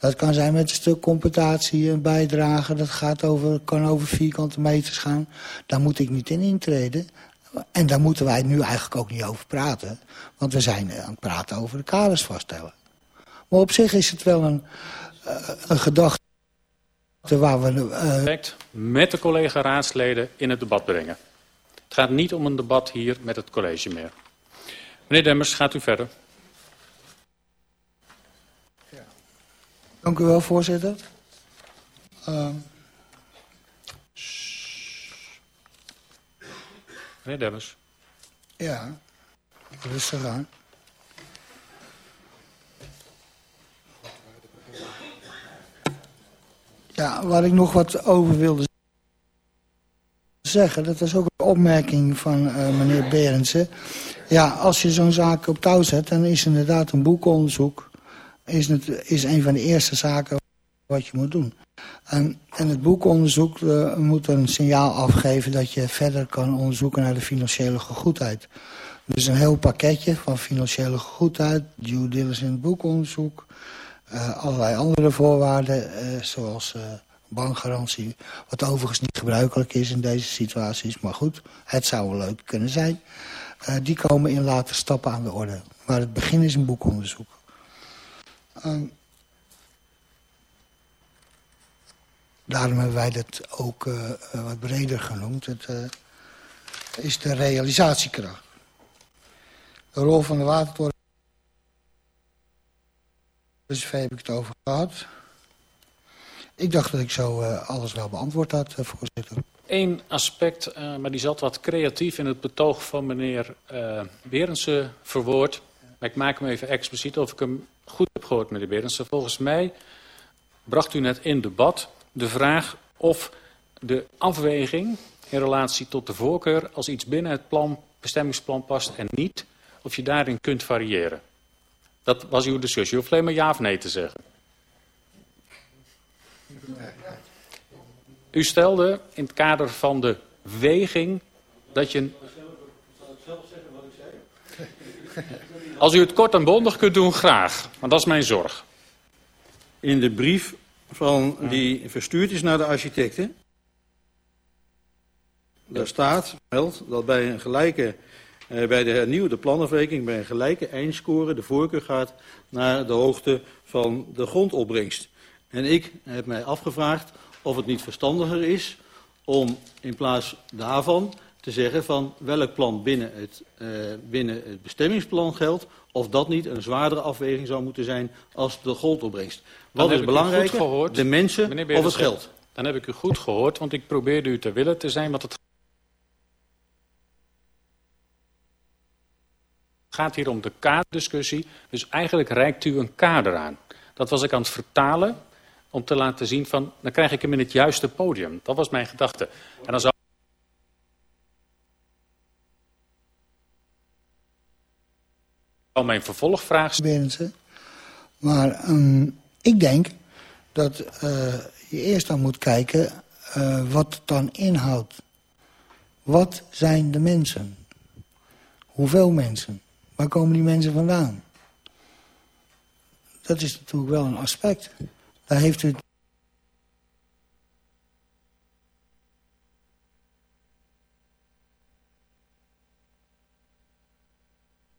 S16: dat kan zijn met een stuk compensatie, een bijdrage... dat gaat over, kan over vierkante meters gaan. Daar moet ik niet in intreden. En daar moeten wij nu eigenlijk ook niet over praten. Want we zijn aan het praten over de kaders vaststellen. Maar op zich is het wel een, uh, een gedachte waar we... Uh...
S3: Met de collega-raadsleden in het debat brengen. Het gaat niet om een debat hier met het college meer. Meneer Demmers, gaat u verder.
S16: Dank u wel, voorzitter. Uh...
S3: Meneer Demmers.
S16: Ja, rustig aan. Ja, waar ik nog wat over wilde zeggen, dat was ook een opmerking van uh, meneer Berendsen. Ja, als je zo'n zaak op touw zet, dan is inderdaad een boekonderzoek is, het, is een van de eerste zaken wat je moet doen. En, en het boekonderzoek uh, moet een signaal afgeven dat je verder kan onderzoeken naar de financiële gegoedheid. Dus een heel pakketje van financiële gegoedheid, due diligence boekonderzoek, uh, allerlei andere voorwaarden, uh, zoals bankgarantie, wat overigens niet gebruikelijk is in deze situaties, maar goed, het zou wel leuk kunnen zijn. die komen in later stappen aan de orde. Maar het begin is een boekonderzoek. Um, daarom hebben wij dat ook uh, uh, wat breder genoemd. Het uh, is de realisatiekracht. De rol van de watertoren. Dus heb ik het over gehad. Ik dacht dat ik zo alles wel beantwoord had, voorzitter.
S3: Eén aspect, maar die zat wat creatief in het betoog van meneer Berendsen verwoord. Maar ik maak hem even expliciet of ik hem goed heb gehoord, meneer Berendsen. Volgens mij bracht u net in debat de vraag of de afweging in relatie tot de voorkeur... als iets binnen het plan, bestemmingsplan past en niet... of je daarin kunt variëren. Dat was uw discussie. U hoeft alleen maar ja of nee te zeggen. U stelde in het kader van de weging dat je... Als u het kort en bondig kunt doen, graag. Want dat is mijn zorg.
S5: In de brief van die verstuurd is naar de architecten... daar staat dat bij een gelijke... Eh, bij de hernieuwde planafrekening bij een gelijke eindscore... de voorkeur gaat naar de hoogte van de grondopbrengst. En ik heb mij afgevraagd of het niet verstandiger is om in plaats daarvan te zeggen van welk plan binnen het, uh, binnen het bestemmingsplan geldt, of dat niet een zwaardere afweging zou moeten zijn als de goldopbrengst. Wat is belangrijker, de mensen of het geld?
S3: Dan heb ik u goed gehoord, want ik probeerde u te willen te zijn, want het gaat hier om de kaderdiscussie. Dus eigenlijk reikt u een kader aan. Dat was ik aan het vertalen om te laten zien van, dan krijg ik hem in het juiste podium. Dat was mijn gedachte. En dan zou mijn vervolgvraag...
S16: Maar um, ik denk dat uh, je eerst dan moet kijken uh, wat het dan inhoudt. Wat zijn de mensen? Hoeveel mensen? Waar komen die mensen vandaan? Dat is natuurlijk wel een aspect. Daar heeft u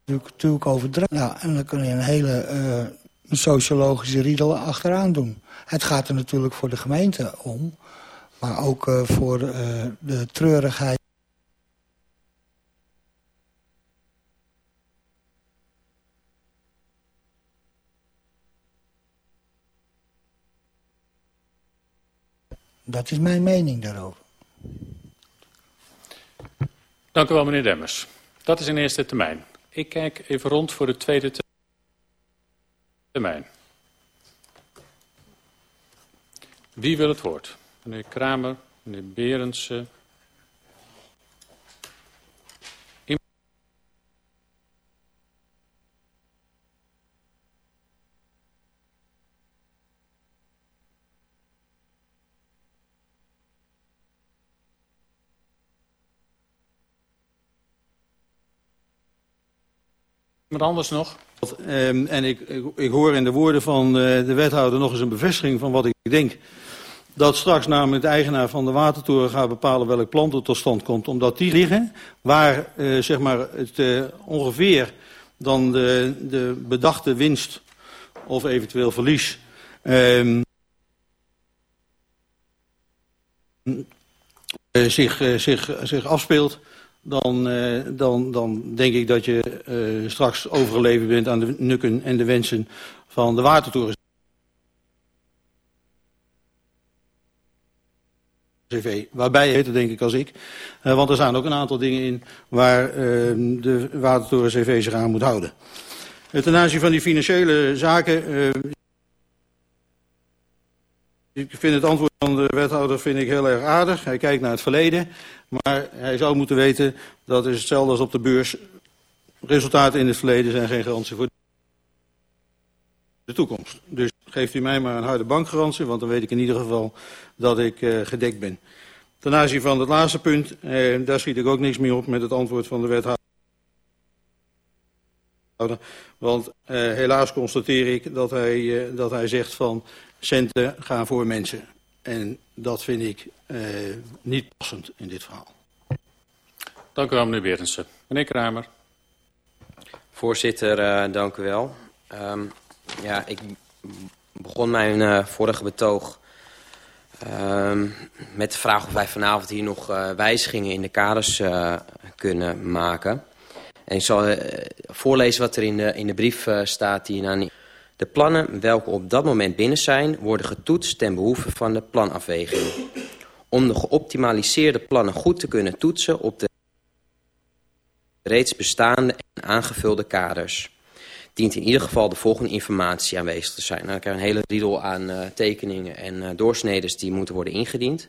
S16: natuurlijk overdreven. Ja, en dan kun je een hele uh, sociologische riedel achteraan doen. Het gaat er natuurlijk voor de gemeente om, maar ook uh, voor uh, de treurigheid. Dat is mijn mening daarover.
S3: Dank u wel, meneer Demmers. Dat is in eerste termijn. Ik kijk even rond voor de tweede termijn. Wie wil het woord? Meneer Kramer, meneer Berendsen, Anders nog?
S5: Um, en ik, ik, hoor in de woorden van uh, de wethouder nog eens een bevestiging van wat ik denk. Dat straks namelijk de eigenaar van de watertoren gaat bepalen welk plan er tot stand komt. Omdat die liggen waar uh, zeg maar het uh, ongeveer dan de, de bedachte winst of eventueel verlies um, zich, zich, zich afspeelt dan, uh, dan, dan denk ik dat je uh, straks overgeleverd bent aan de nukken en de wensen van de watertoren. CV. Waarbij heet het denk ik als ik. Uh, want er staan ook een aantal dingen in waar de watertoren CV zich aan moet houden. Ten aanzien van die financiële zaken ik vind het antwoord van de wethouder vind ik heel erg aardig. Hij kijkt naar het verleden. Maar hij zou moeten weten dat is hetzelfde als op de beurs. Resultaten in het verleden zijn geen garantie voor de toekomst. Dus geeft u mij maar een harde bankgarantie, want dan weet ik in ieder geval dat ik uh, gedekt ben. Ten aanzien van het laatste punt, eh, daar schiet ik ook niks meer op met het antwoord van de wethouder. Want uh, helaas constateer ik dat hij, uh, dat hij zegt van centen gaan voor mensen. En dat vind ik uh, niet passend in dit verhaal.
S3: Dank u wel, meneer Berensen. Meneer Kramer.
S11: Voorzitter, uh, dank u wel. Um, ja, ik begon mijn uh, vorige betoog um, met de vraag of wij vanavond hier nog uh, wijzigingen in de kaders uh, kunnen maken. En ik zal voorlezen wat er in de, in de brief staat die aan de plannen welke op dat moment binnen zijn... worden getoetst ten behoeve van de planafweging. Om de geoptimaliseerde plannen goed te kunnen toetsen... op de reeds bestaande en aangevulde kaders... dient in ieder geval de volgende informatie aanwezig te zijn. Nou, je een hele riedel aan uh, tekeningen en uh, die moeten worden ingediend.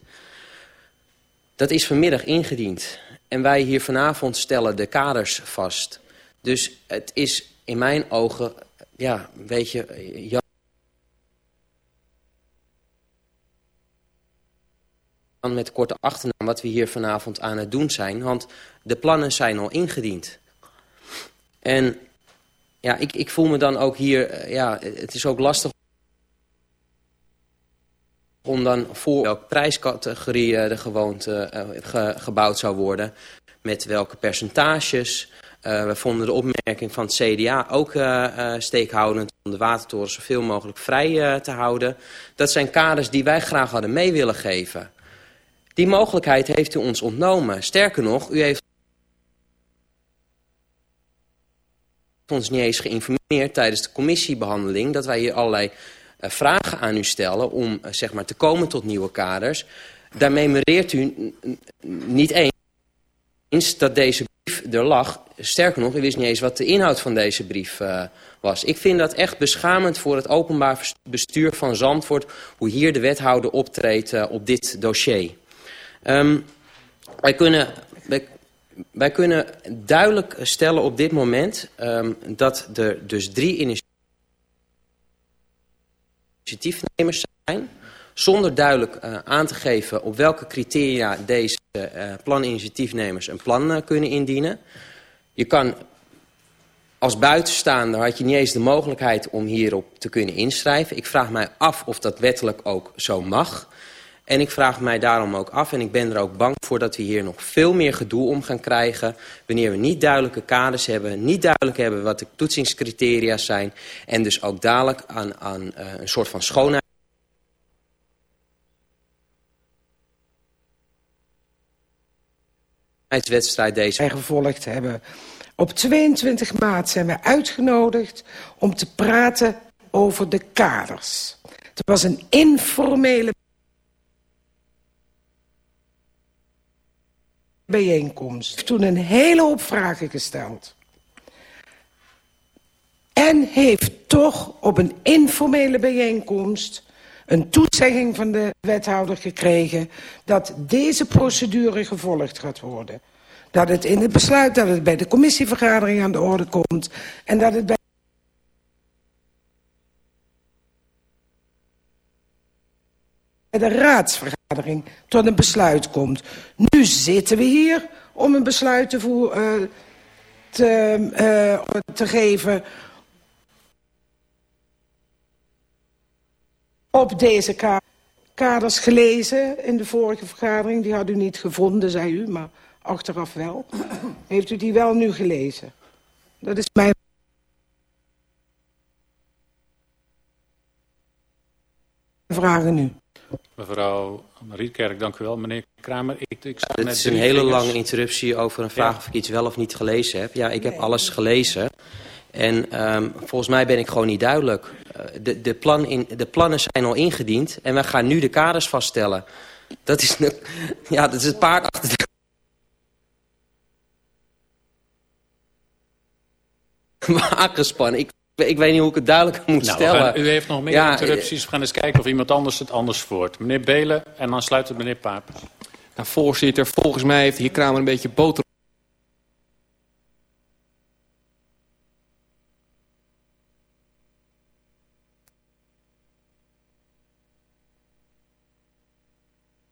S11: Dat is vanmiddag ingediend. En wij hier vanavond stellen de kaders vast. Dus het is in mijn ogen ja, weet je, Jan met korte achternaam wat we hier vanavond aan het doen zijn. Want de plannen zijn al ingediend. En ja, ik, ik voel me dan ook hier, eh, ja, het is ook lastig om dan voor welke prijscategorie er gewoond uh, ge, gebouwd zou worden. Met welke percentages. Uh, we vonden de opmerking van het CDA ook uh, uh, steekhoudend om de watertoren zoveel mogelijk vrij te houden. Dat zijn kaders die wij graag hadden mee willen geven. Die mogelijkheid heeft u ons ontnomen. Sterker nog, u heeft ons niet eens geïnformeerd tijdens de commissiebehandeling... dat wij hier allerlei vragen aan u stellen om zeg maar, te komen tot nieuwe kaders. Daarmee mereert u niet eens dat deze er lag. Sterker nog, u wist niet eens wat de inhoud van deze brief uh, was. Ik vind dat echt beschamend voor het openbaar bestuur van Zandvoort... hoe hier de wethouder optreedt uh, op dit dossier. Um, wij, kunnen, wij, kunnen duidelijk stellen op dit moment... Um, dat er dus drie initiatiefnemers zijn zonder duidelijk uh, aan te geven op welke criteria deze uh, planinitiatiefnemers een plan uh, kunnen indienen. Je kan als buitenstaander had je niet eens de mogelijkheid om hierop te kunnen inschrijven. Ik vraag mij af of dat wettelijk ook zo mag. En ik vraag mij daarom ook af, en ik ben er ook bang voor... dat we hier nog veel meer gedoe om gaan krijgen... wanneer we niet duidelijke kaders hebben... niet duidelijk hebben wat de toetsingscriteria zijn... en dus ook dadelijk aan, aan een soort van schoonheid... wedstrijd deze
S9: gevolgd hebben. Op 22 maart zijn we uitgenodigd om te praten over de kaders. Het was een informele bijeenkomst. Toen een hele hoop vragen gesteld. En heeft toch op een informele bijeenkomst een toezegging van de wethouder gekregen dat deze procedure gevolgd gaat worden. Dat het in het besluit, dat het bij de commissievergadering aan de orde komt en dat het bij de raadsvergadering tot een besluit komt. Nu zitten we hier om een besluit te, uh, te, uh, te geven op deze kaders gelezen in de vorige vergadering. Die had u niet gevonden, zei u, maar achteraf wel. Heeft u die wel nu gelezen? Dat is mijn... vragen nu.
S3: Mevrouw Rietkerk, dank u wel. Meneer Kramer, ik, ik sta
S11: Dit is een hele lange interruptie over een vraag ja. of ik iets wel of niet gelezen heb. Ja, ik heb alles gelezen. En um, volgens mij ben ik gewoon niet duidelijk. Uh, de, de, plan in, de plannen zijn al ingediend en we gaan nu de kaders vaststellen. Dat is, ja, dat is het paard achter de... wagen Ik, ik weet niet hoe ik het duidelijk moet
S3: nou,
S11: stellen.
S3: Gaan, u heeft nog meer ja, interrupties. We gaan eens kijken of iemand anders het anders voert. Meneer Belen en dan sluit het meneer Paap.
S12: Nou, voorzitter, volgens mij heeft hier Kramer een beetje boter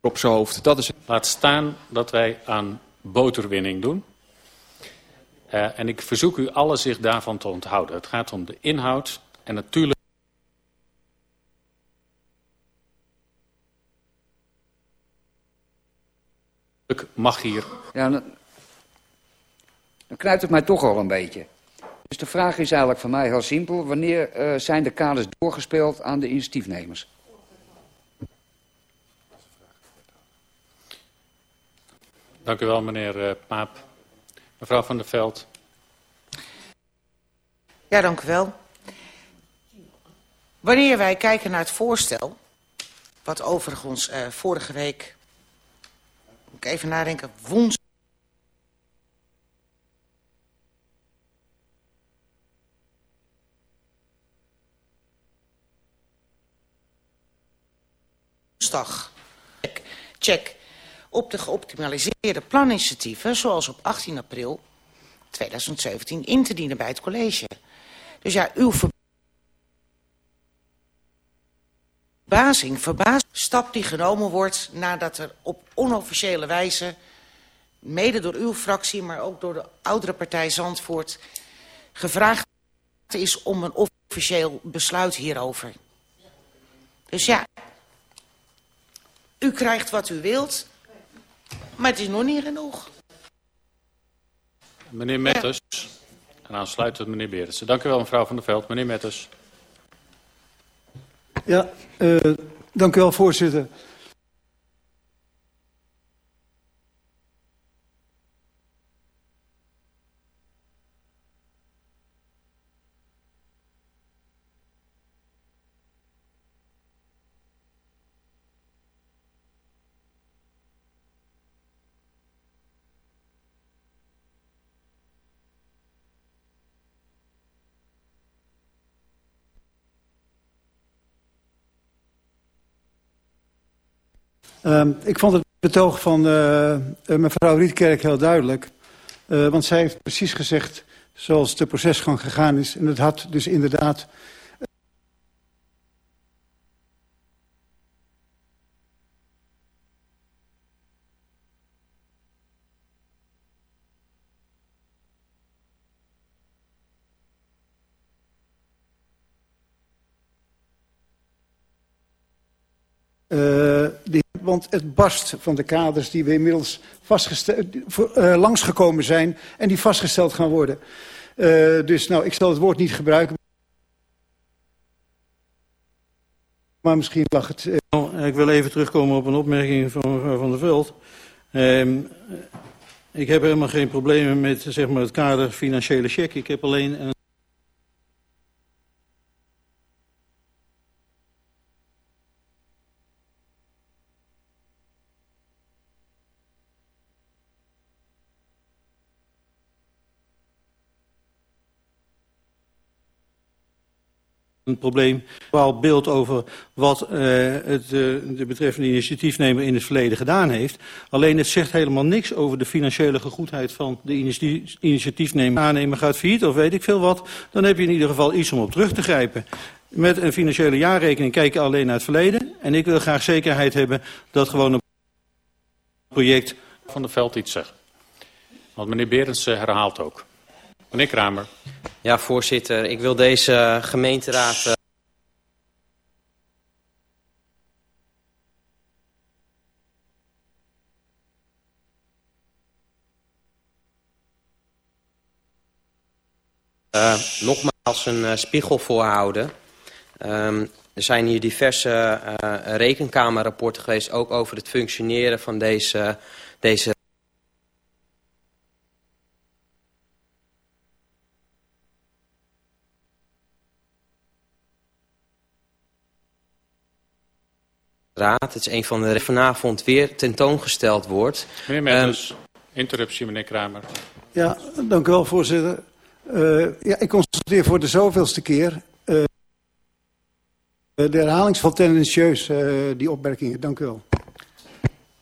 S12: op zijn hoofd. Dat is...
S3: Laat staan dat wij aan boterwinning doen. Uh, en ik verzoek u alle zich daarvan te onthouden. Het gaat om de inhoud en natuurlijk... mag hier...
S14: Ja, dan, dan knijpt het mij toch al een beetje. Dus de vraag is eigenlijk voor mij heel simpel. Wanneer uh, zijn de kaders doorgespeeld aan de initiatiefnemers?
S3: Dank u wel, meneer uh, Paap. Mevrouw van der Veld.
S6: Ja, dank u wel. Wanneer wij kijken naar het voorstel, wat overigens uh, vorige week, moet ik even nadenken, woensdag. Check op de geoptimaliseerde planinitiatieven... zoals op 18 april 2017 in te dienen bij het college. Dus ja, uw verbazing, verbazing, stap die genomen wordt... nadat er op onofficiële wijze, mede door uw fractie... maar ook door de oudere partij Zandvoort... gevraagd is om een officieel besluit hierover. Dus ja, u krijgt wat u wilt... Maar het is nog niet genoeg.
S3: Meneer Metters. Ja. En aansluitend meneer Berendsen. Dank u wel mevrouw Van der Veld. Meneer Metters.
S7: Ja, uh, dank u wel voorzitter. Uh, ik vond het betoog van uh, mevrouw Rietkerk heel duidelijk. Uh, want zij heeft precies gezegd zoals de procesgang gegaan is. En het had dus inderdaad want het barst van de kaders die we inmiddels vastgesteld, uh, langsgekomen zijn en die vastgesteld gaan worden. Uh, dus nou, ik zal het woord niet gebruiken. Maar misschien lag het...
S5: Uh... Ik wil even terugkomen op een opmerking van Van der Veld. Uh, ik heb helemaal geen problemen met zeg maar, het kader financiële cheque. Ik heb alleen een een probleem, een beeld over wat uh, het, uh, de betreffende initiatiefnemer in het verleden gedaan heeft. Alleen het zegt helemaal niks over de financiële gegoedheid van de initiatiefnemer. Aannemer gaat failliet of weet ik veel wat, dan heb je in ieder geval iets om op terug te grijpen. Met een financiële jaarrekening kijk je alleen naar het verleden. En ik wil graag zekerheid hebben dat gewoon een project...
S3: Van de Veld iets zegt. Want meneer Berends herhaalt ook. Meneer Kramer.
S11: Ja, voorzitter. Ik wil deze gemeenteraad... Uh... Uh, nogmaals een uh, spiegel voorhouden. Um, er zijn hier diverse uh, rekenkamerrapporten geweest, ook over het functioneren van deze, deze raad. Het is een van de vanavond weer tentoongesteld wordt.
S3: Meneer Metters, um, interruptie meneer Kramer.
S7: Ja, dank u wel voorzitter. Uh, ja, ik constateer voor de zoveelste keer uh, de herhaling van tendentieus, uh, die opmerkingen. Dank u wel.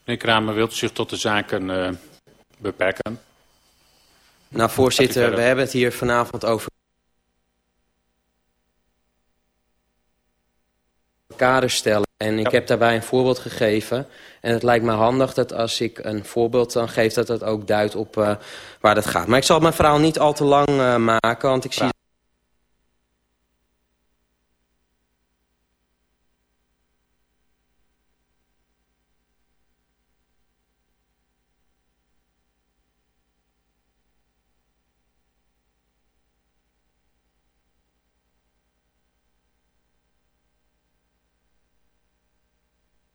S3: Meneer Kramer, wilt u zich tot de zaken beperken?
S11: Nou voorzitter, we hebben het hier vanavond over kader stellen. En ik ja. heb daarbij een voorbeeld gegeven. En het lijkt me handig dat als ik een voorbeeld dan geef... dat dat ook duidt op uh, waar dat gaat. Maar ik zal mijn verhaal niet al te lang uh, maken, want ik zie...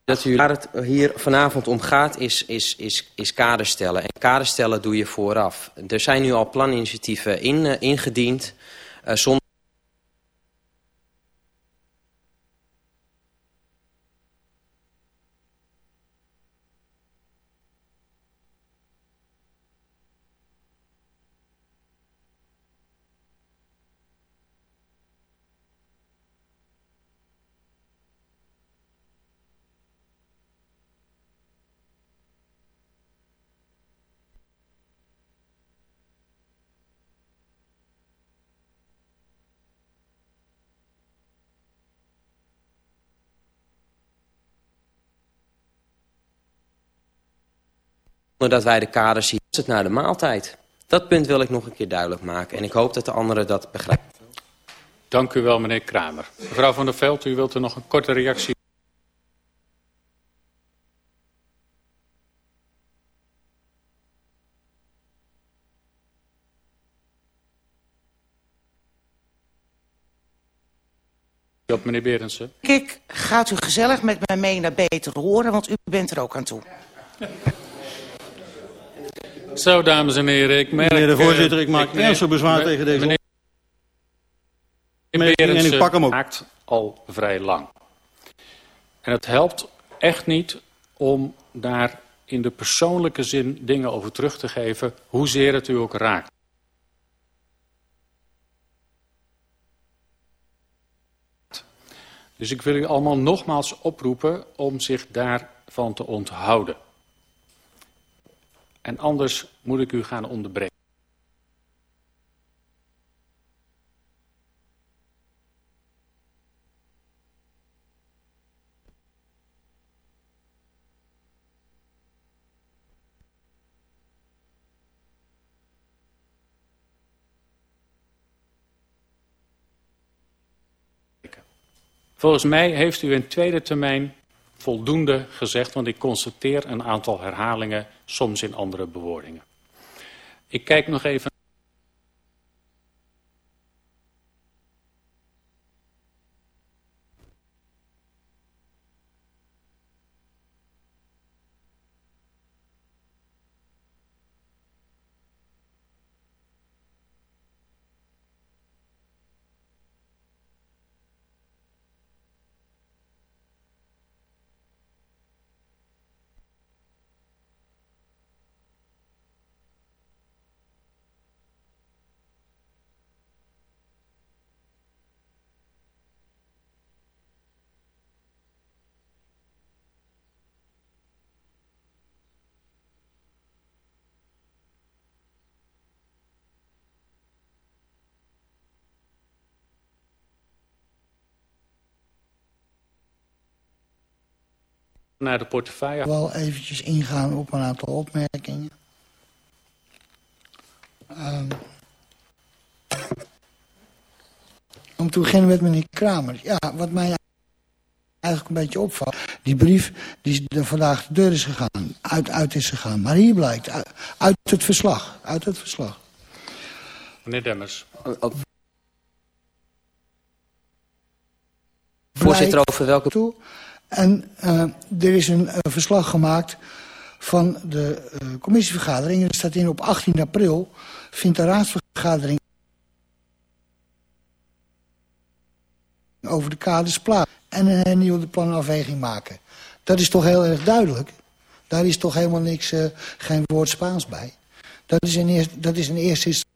S11: Dat u... Waar het hier vanavond om gaat is, is, is, is kaderstellen. En kaderstellen doe je vooraf. Er zijn nu al planinitiatieven in, uh, ingediend. Uh, zonder zonder dat wij de kaders zien. Is het naar de maaltijd? Dat punt wil ik nog een keer duidelijk maken. En ik hoop dat de anderen dat begrijpen.
S3: Dank u wel, meneer Kramer. Mevrouw van der Veld, u wilt er nog een korte reactie op, meneer Berendsen?
S6: Ik gaat u gezellig met mij mee naar Beter Horen, want u bent er ook aan toe.
S3: Zo, dames en heren, ik merk...
S5: Meneer de voorzitter,
S3: eh,
S5: ik maak ernstig bezwaar tegen deze
S3: meneer
S5: en ik pak hem ook.
S3: maakt al vrij lang. En het helpt echt niet om daar in de persoonlijke zin dingen over terug te geven, hoezeer het u ook raakt. Dus ik wil u allemaal nogmaals oproepen om zich daarvan te onthouden. En anders moet ik u gaan onderbreken. Volgens mij heeft u in tweede termijn voldoende gezegd, want ik constateer een aantal herhalingen, soms in andere bewoordingen. Ik kijk nog even. Naar de portefeuille.
S16: wel eventjes ingaan op een aantal opmerkingen. Ehm, om te beginnen met meneer Kramer. Ja, wat mij eigenlijk een beetje opvalt. Die brief die er vandaag de deur is gegaan, uit, uit is gegaan. Maar hier blijkt, uit, uit het verslag, uit het verslag.
S3: Meneer Demmers.
S11: Voorzitter, over welke...
S16: Toe. En eh, er is een eh, verslag gemaakt van de eh, commissievergadering. Er staat in op 18 april vindt de raadsvergadering over de kaders plaats. En een hernieuwde planafweging maken. Dat is toch heel erg duidelijk. Daar is toch helemaal niks, geen woord Spaans bij. Dat is eerst, dat is in eerste instantie...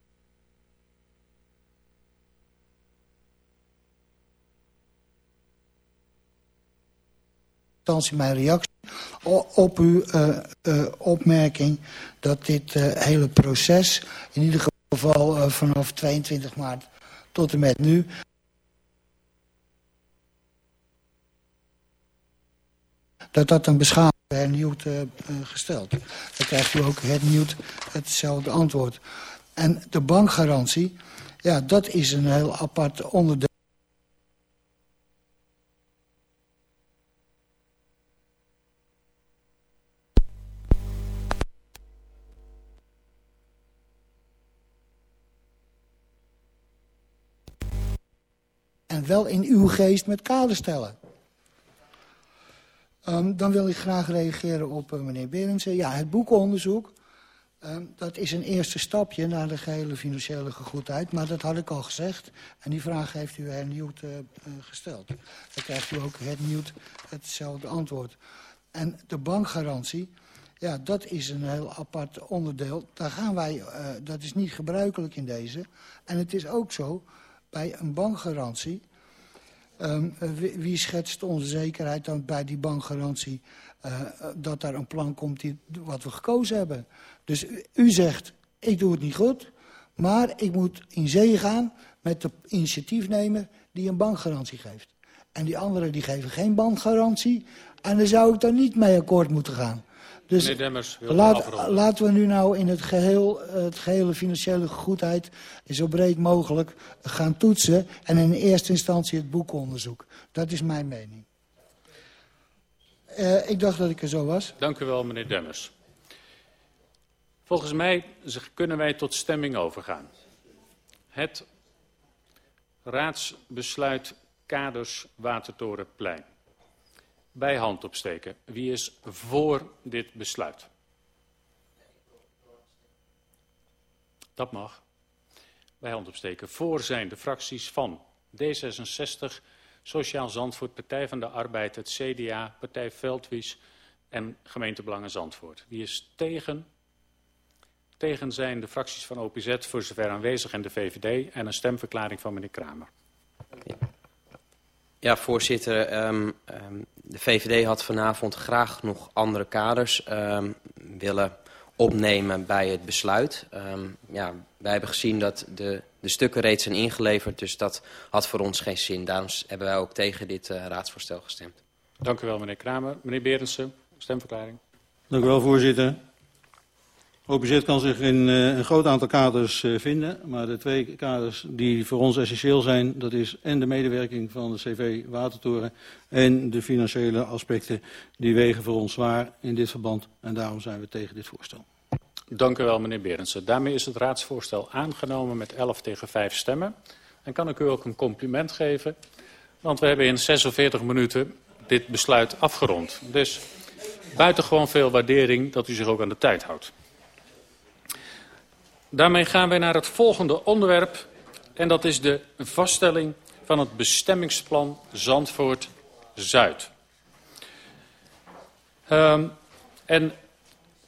S16: mijn reactie op uw eh, eh, opmerking dat dit eh, hele proces, in ieder geval vanaf 22 maart tot en met nu, dat dat een beschaming hernieuwd eh, gesteld. Dan krijgt u ook hernieuwd hetzelfde antwoord. En de bankgarantie, ja, dat is een heel apart onderdeel. Wel in uw geest met kader stellen. Ehm, dan wil ik graag reageren op eh, meneer Berendsen. Ja, het boekenonderzoek, ehm, dat is een eerste stapje naar de gehele financiële gegoedheid. Maar dat had ik al gezegd. En die vraag heeft u hernieuwd eh, eh, gesteld. Dan krijgt u ook hernieuwd hetzelfde antwoord. En de bankgarantie, ja, dat is een heel apart onderdeel. Daar gaan wij, dat is niet gebruikelijk in deze. En het is ook zo, bij een bankgarantie... Ehm, wie, wie schetst onze zekerheid dan bij die bankgarantie... eh, dat daar een plan komt die, wat we gekozen hebben? Dus u, u zegt, ik doe het niet goed... maar ik moet in zee gaan met de initiatiefnemer die een bankgarantie geeft. En die anderen die geven geen bankgarantie... en daar zou ik dan niet mee akkoord moeten gaan. Dus
S3: Meneer Demmers,
S16: laat, laten we nu nou in het geheel, eh, het gehele financiële goedheid zo breed mogelijk gaan toetsen. En in eerste instantie het boekenonderzoek. Dat is mijn mening. Eh, ik dacht dat ik er zo was.
S3: Dank u wel, meneer Demmers. Volgens mij kunnen wij tot stemming overgaan. Het raadsbesluit kaders Watertorenplein. Bij hand opsteken. Wie is voor dit besluit? Dat mag. Bij hand opsteken. Voor zijn de fracties van D66, Sociaal Zandvoort, Partij van de Arbeid, het CDA, Partij Veldwies en Gemeentebelangen Zandvoort. Wie is tegen? Tegen zijn de fracties van OPZ voor zover aanwezig en de VVD en een stemverklaring van meneer Kramer.
S11: Ja, voorzitter. Um, um, de VVD had vanavond graag nog andere kaders um, willen opnemen bij het besluit. Um, ja, wij hebben gezien dat de, de stukken reeds zijn ingeleverd, dus dat had voor ons geen zin. Daarom hebben wij ook tegen dit uh, raadsvoorstel gestemd.
S3: Dank u wel, meneer Kramer. Meneer Berendsen, stemverklaring.
S5: Dank u wel, voorzitter. OPZ kan zich in uh, een groot aantal kaders uh, vinden, maar de twee kaders die voor ons essentieel zijn, dat is en de medewerking van de CV Watertoren en de financiële aspecten, die wegen voor ons zwaar in dit verband en daarom zijn we tegen dit voorstel.
S3: Dank u wel, meneer Berendsen. Daarmee is het raadsvoorstel aangenomen met 11 tegen 5 stemmen. En kan ik u ook een compliment geven, want we hebben in 46 minuten dit besluit afgerond. Dus buitengewoon veel waardering dat u zich ook aan de tijd houdt. Daarmee gaan wij naar het volgende onderwerp. En dat is de vaststelling van het bestemmingsplan Zandvoort-Zuid. Um, en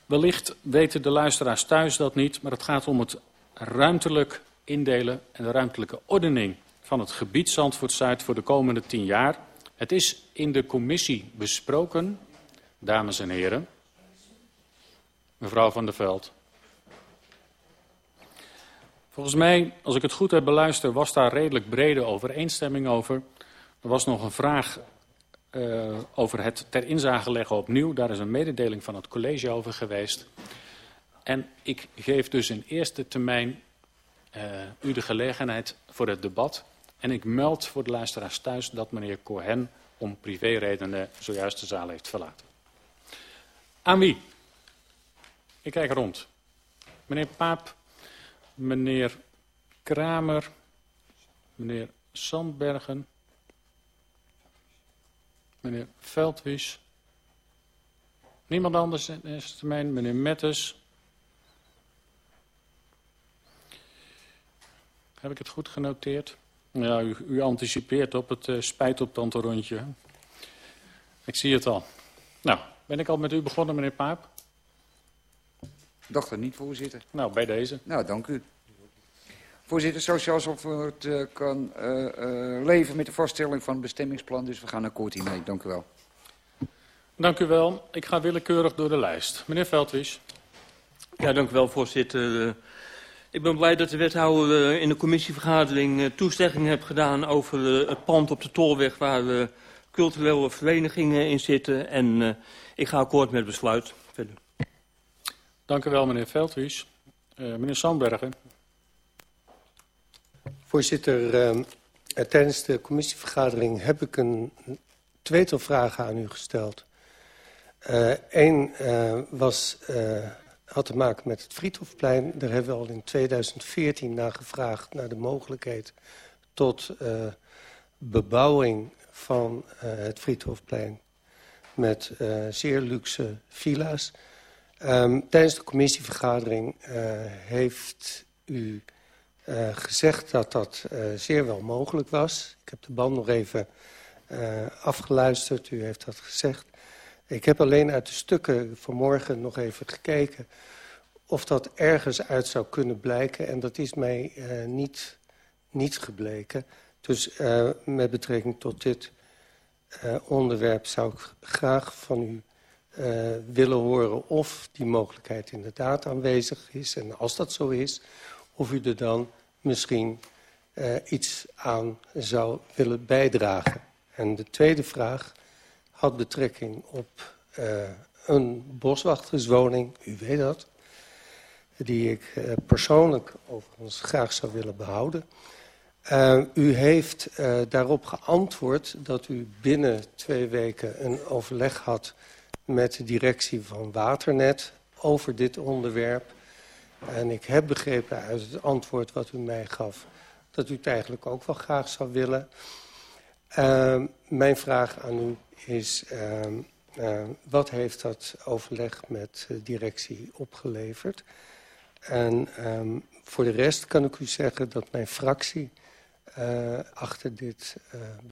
S3: wellicht weten de luisteraars thuis dat niet, maar het gaat om het ruimtelijk indelen en de ruimtelijke ordening van het gebied Zandvoort-Zuid voor de komende tien jaar. Het is in de commissie besproken, dames en heren. Mevrouw van der Veld. Volgens mij, als ik het goed heb beluisterd, was daar redelijk brede overeenstemming over. Er was nog een vraag uh, over het ter inzage leggen opnieuw. Daar is een mededeling van het college over geweest. En ik geef dus in eerste termijn uh, u de gelegenheid voor het debat. En ik meld voor de luisteraars thuis dat meneer Cohen om privéredenen zojuist de zaal heeft verlaten. Aan wie? Ik kijk rond. Meneer Paap, meneer Kramer, meneer Sandbergen, meneer Veldwies, niemand anders in eerste termijn, meneer Mettes. Heb ik het goed genoteerd? Ja, u, u anticipeert op het uh, spijt op tante rondje. Ik zie het al. Nou, ben ik al met u begonnen, meneer Paap?
S14: Dacht dat niet, voorzitter.
S3: Nou, bij deze.
S14: Nou, dank u. Voorzitter, Sociaal Zandvoort uh, kan uh, uh, leven met de vaststelling van het bestemmingsplan, dus we gaan akkoord hiermee. Dank u wel.
S3: Dank u wel. Ik ga willekeurig door de lijst. Meneer Veldwies.
S15: Ja, dank u wel, voorzitter. Ik ben blij dat de wethouder in de commissievergadering toestemming heeft gedaan over het pand op de Tolweg waar culturele verenigingen in zitten. En ik ga akkoord met het besluit. Verder.
S3: Dank u wel, meneer Veldwies. meneer Sandbergen.
S10: Voorzitter, uh, tijdens de commissievergadering heb ik een tweetal vragen aan u gesteld. Eén uh, uh, was, had te maken met het Friedhofplein. Daar hebben we al in 2014 naar gevraagd, naar de mogelijkheid tot bebouwing van het Friedhofplein met zeer luxe villa's. Um, tijdens de commissievergadering heeft u uh, gezegd dat dat uh, zeer wel mogelijk was. Ik heb de band nog even uh, afgeluisterd, u heeft dat gezegd. Ik heb alleen uit de stukken vanmorgen nog even gekeken... of dat ergens uit zou kunnen blijken. En dat is mij niet, niet gebleken. Dus met betrekking tot dit onderwerp zou ik graag van u... willen horen of die mogelijkheid inderdaad aanwezig is. En als dat zo is, of u er dan misschien uh, iets aan zou willen bijdragen. En de tweede vraag had betrekking op uh, een boswachterswoning, u weet dat... die ik uh, persoonlijk overigens graag zou willen behouden. U heeft daarop geantwoord dat u binnen twee weken een overleg had... met de directie van Waternet over dit onderwerp... En ik heb begrepen uit het antwoord wat u mij gaf... dat u het eigenlijk ook wel graag zou willen. Uh, mijn vraag aan u is... Uh, uh, wat heeft dat overleg met de directie opgeleverd? En um, voor de rest kan ik u zeggen dat mijn fractie uh, achter dit uh,